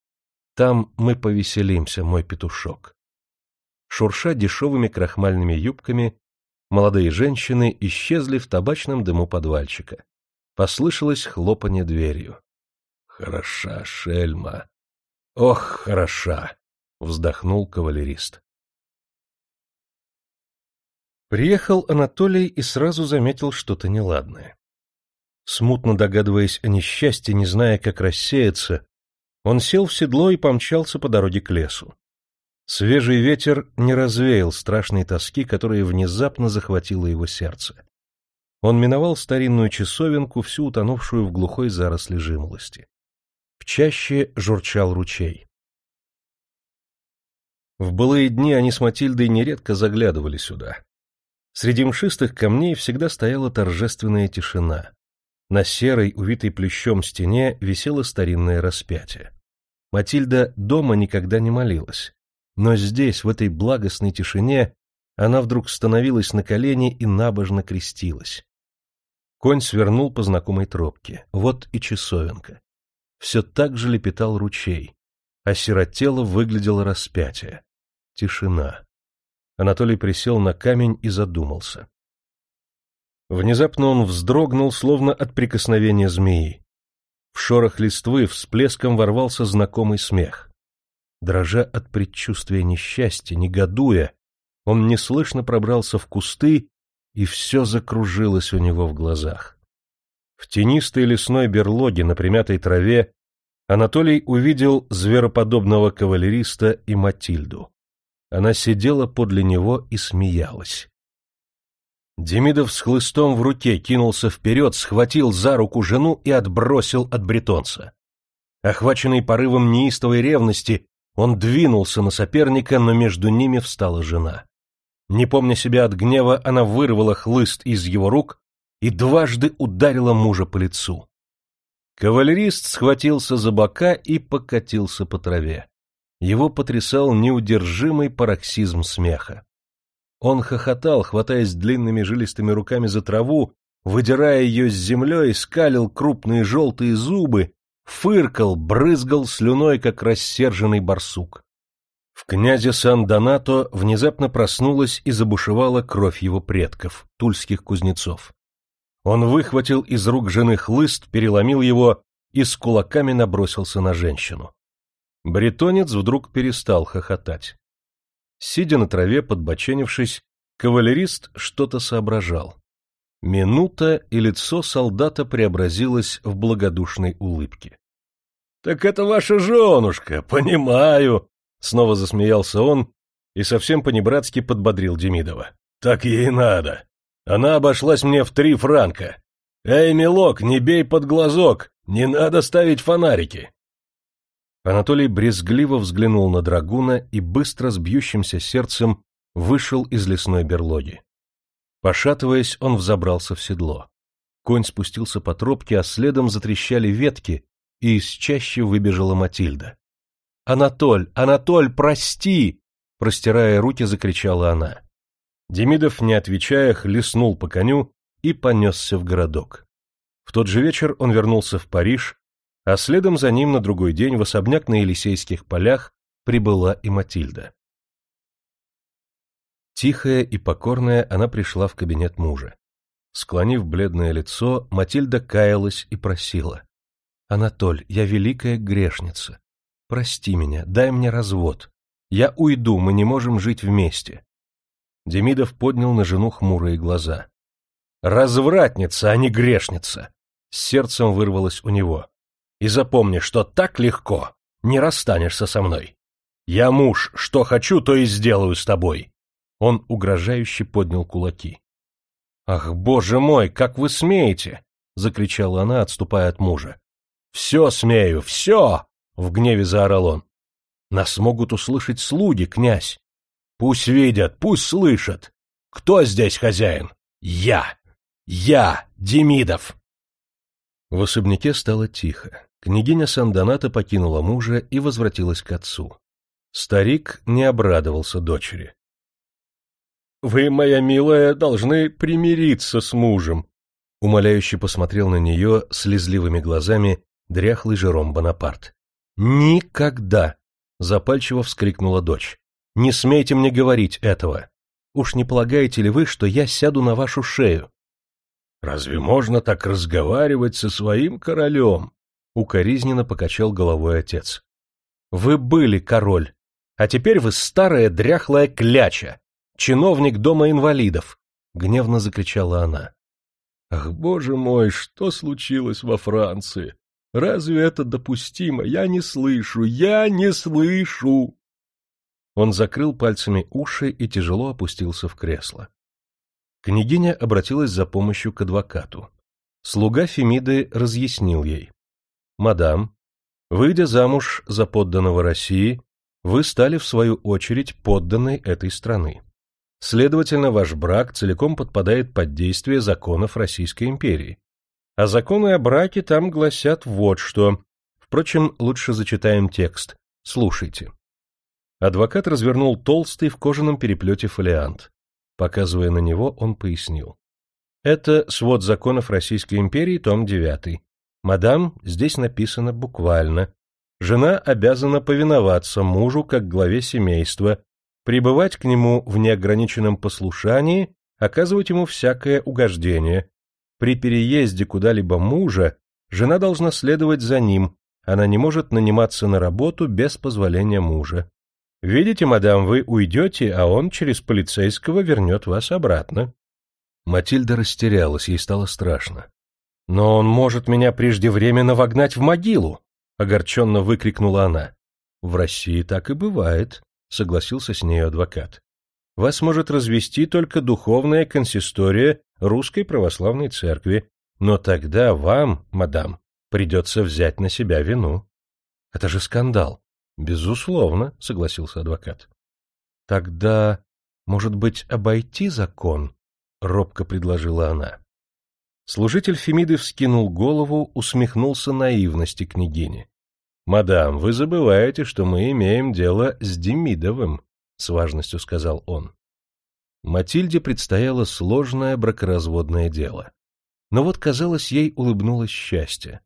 Там мы повеселимся, мой петушок. Шурша дешевыми крахмальными юбками, Молодые женщины исчезли в табачном дыму подвальчика. Послышалось хлопанье дверью. «Хороша шельма! Ох, хороша!» — вздохнул кавалерист. Приехал Анатолий и сразу заметил что-то неладное. Смутно догадываясь о несчастье, не зная, как рассеяться, он сел в седло и помчался по дороге к лесу. Свежий ветер не развеял страшной тоски, которая внезапно захватила его сердце. Он миновал старинную часовенку, всю утонувшую в глухой заросли жимолости. В чаще журчал ручей. В былые дни они с Матильдой нередко заглядывали сюда. Среди мшистых камней всегда стояла торжественная тишина. На серой, увитой плющом стене висело старинное распятие. Матильда дома никогда не молилась но здесь, в этой благостной тишине, она вдруг становилась на колени и набожно крестилась. Конь свернул по знакомой тропке. Вот и часовенка. Все так же лепетал ручей. Осиротело выглядело распятие. Тишина. Анатолий присел на камень и задумался. Внезапно он вздрогнул, словно от прикосновения змеи. В шорох листвы всплеском ворвался знакомый смех. Дрожа от предчувствия несчастья, негодуя, он неслышно пробрался в кусты, и все закружилось у него в глазах. В тенистой лесной берлоге на примятой траве Анатолий увидел звероподобного кавалериста и Матильду. Она сидела подле него и смеялась. Демидов с хлыстом в руке кинулся вперед, схватил за руку жену и отбросил от бретонца. Охваченный порывом неистовой ревности, он двинулся на соперника, но между ними встала жена. Не помня себя от гнева, она вырвала хлыст из его рук и дважды ударила мужа по лицу. Кавалерист схватился за бока и покатился по траве. Его потрясал неудержимый пароксизм смеха. Он хохотал, хватаясь длинными жилистыми руками за траву, выдирая ее с землей, скалил крупные желтые зубы, фыркал, брызгал слюной, как рассерженный барсук. В князе Сан-Донато внезапно проснулась и забушевала кровь его предков, тульских кузнецов. Он выхватил из рук жены хлыст, переломил его и с кулаками набросился на женщину. Бретонец вдруг перестал хохотать. Сидя на траве, подбоченившись, кавалерист что-то соображал. Минута, и лицо солдата преобразилось в благодушной улыбке. — Так это ваша женушка, понимаю, Снова засмеялся он и совсем по-небратски подбодрил Демидова. «Так ей надо. Она обошлась мне в три франка. Эй, милок, не бей под глазок, не надо ставить фонарики!» Анатолий брезгливо взглянул на драгуна и быстро с бьющимся сердцем вышел из лесной берлоги. Пошатываясь, он взобрался в седло. Конь спустился по тропке, а следом затрещали ветки, и из чаще выбежала Матильда. «Анатоль! Анатоль, прости!» Простирая руки, закричала она. Демидов, не отвечая, хлестнул по коню и понесся в городок. В тот же вечер он вернулся в Париж, а следом за ним на другой день в особняк на Елисейских полях прибыла и Матильда. Тихая и покорная она пришла в кабинет мужа. Склонив бледное лицо, Матильда каялась и просила. — Анатоль, я великая грешница. Прости меня, дай мне развод. Я уйду, мы не можем жить вместе. Демидов поднял на жену хмурые глаза. Развратница, а не грешница! С сердцем вырвалось у него. И запомни, что так легко не расстанешься со мной. Я муж, что хочу, то и сделаю с тобой. Он угрожающе поднял кулаки. Ах, боже мой, как вы смеете! закричала она, отступая от мужа. Все смею, все! В гневе заорал он. Нас могут услышать слуги, князь. Пусть видят, пусть слышат. Кто здесь хозяин? Я! Я, Демидов! В особняке стало тихо. Княгиня Сандоната покинула мужа и возвратилась к отцу. Старик не обрадовался дочери. — Вы, моя милая, должны примириться с мужем, — умоляюще посмотрел на нее слезливыми глазами дряхлый Жером Бонапарт. «Никогда!» — запальчиво вскрикнула дочь. «Не смейте мне говорить этого! Уж не полагаете ли вы, что я сяду на вашу шею?» «Разве можно так разговаривать со своим королем?» — укоризненно покачал головой отец. «Вы были король, а теперь вы старая дряхлая кляча, чиновник дома инвалидов!» — гневно закричала она. «Ах, боже мой, что случилось во Франции? Разве это допустимо? Я не слышу, я не слышу!» Он закрыл пальцами уши и тяжело опустился в кресло. Княгиня обратилась за помощью к адвокату. Слуга Фемиды разъяснил ей. «Мадам, выйдя замуж за подданного России, вы стали, в свою очередь, подданной этой страны. Следовательно, ваш брак целиком подпадает под действие законов Российской империи. А законы о браке там гласят вот что. Впрочем, лучше зачитаем текст. Слушайте. Адвокат развернул толстый в кожаном переплете фолиант. Показывая на него, он пояснил. Это свод законов Российской империи, том 9. Мадам, здесь написано буквально. Жена обязана повиноваться мужу как главе семейства, пребывать к нему в неограниченном послушании, оказывать ему всякое угождение. При переезде куда-либо мужа жена должна следовать за ним, она не может наниматься на работу без позволения мужа. Видите, мадам, вы уйдете, а он через полицейского вернет вас обратно. Матильда растерялась, ей стало страшно. «Но он может меня преждевременно вогнать в могилу!» — огорченно выкрикнула она. «В России так и бывает», — согласился с нею адвокат. «Вас может развести только духовная консистория Русской Православной Церкви, но тогда вам, мадам, придется взять на себя вину». «Это же скандал». «Безусловно», — согласился адвокат. «Тогда, может быть, обойти закон?» — робко предложила она. Служитель Фемиды вскинул голову, усмехнулся наивности княгини. — Мадам, вы забываете, что мы имеем дело с Демидовым, — с важностью сказал он. Матильде предстояло сложное бракоразводное дело. Но вот, казалось, ей улыбнулось счастье.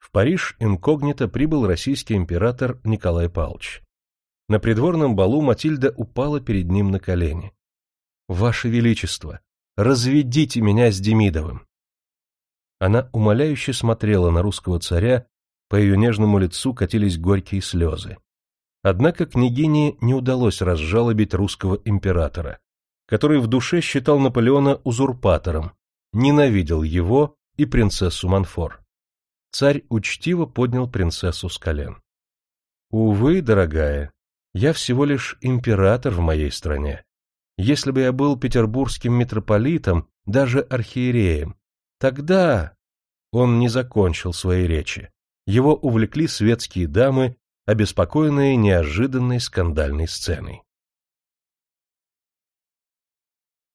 В Париж инкогнито прибыл российский император Николай Павлович. На придворном балу Матильда упала перед ним на колени. — Ваше Величество, разведите меня с Демидовым. Она умоляюще смотрела на русского царя, по ее нежному лицу катились горькие слезы. Однако княгине не удалось разжалобить русского императора, который в душе считал Наполеона узурпатором, ненавидел его и принцессу Манфор. Царь учтиво поднял принцессу с колен. «Увы, дорогая, я всего лишь император в моей стране. Если бы я был петербургским митрополитом, даже архиереем, Тогда он не закончил своей речи. Его увлекли светские дамы, обеспокоенные неожиданной скандальной сценой.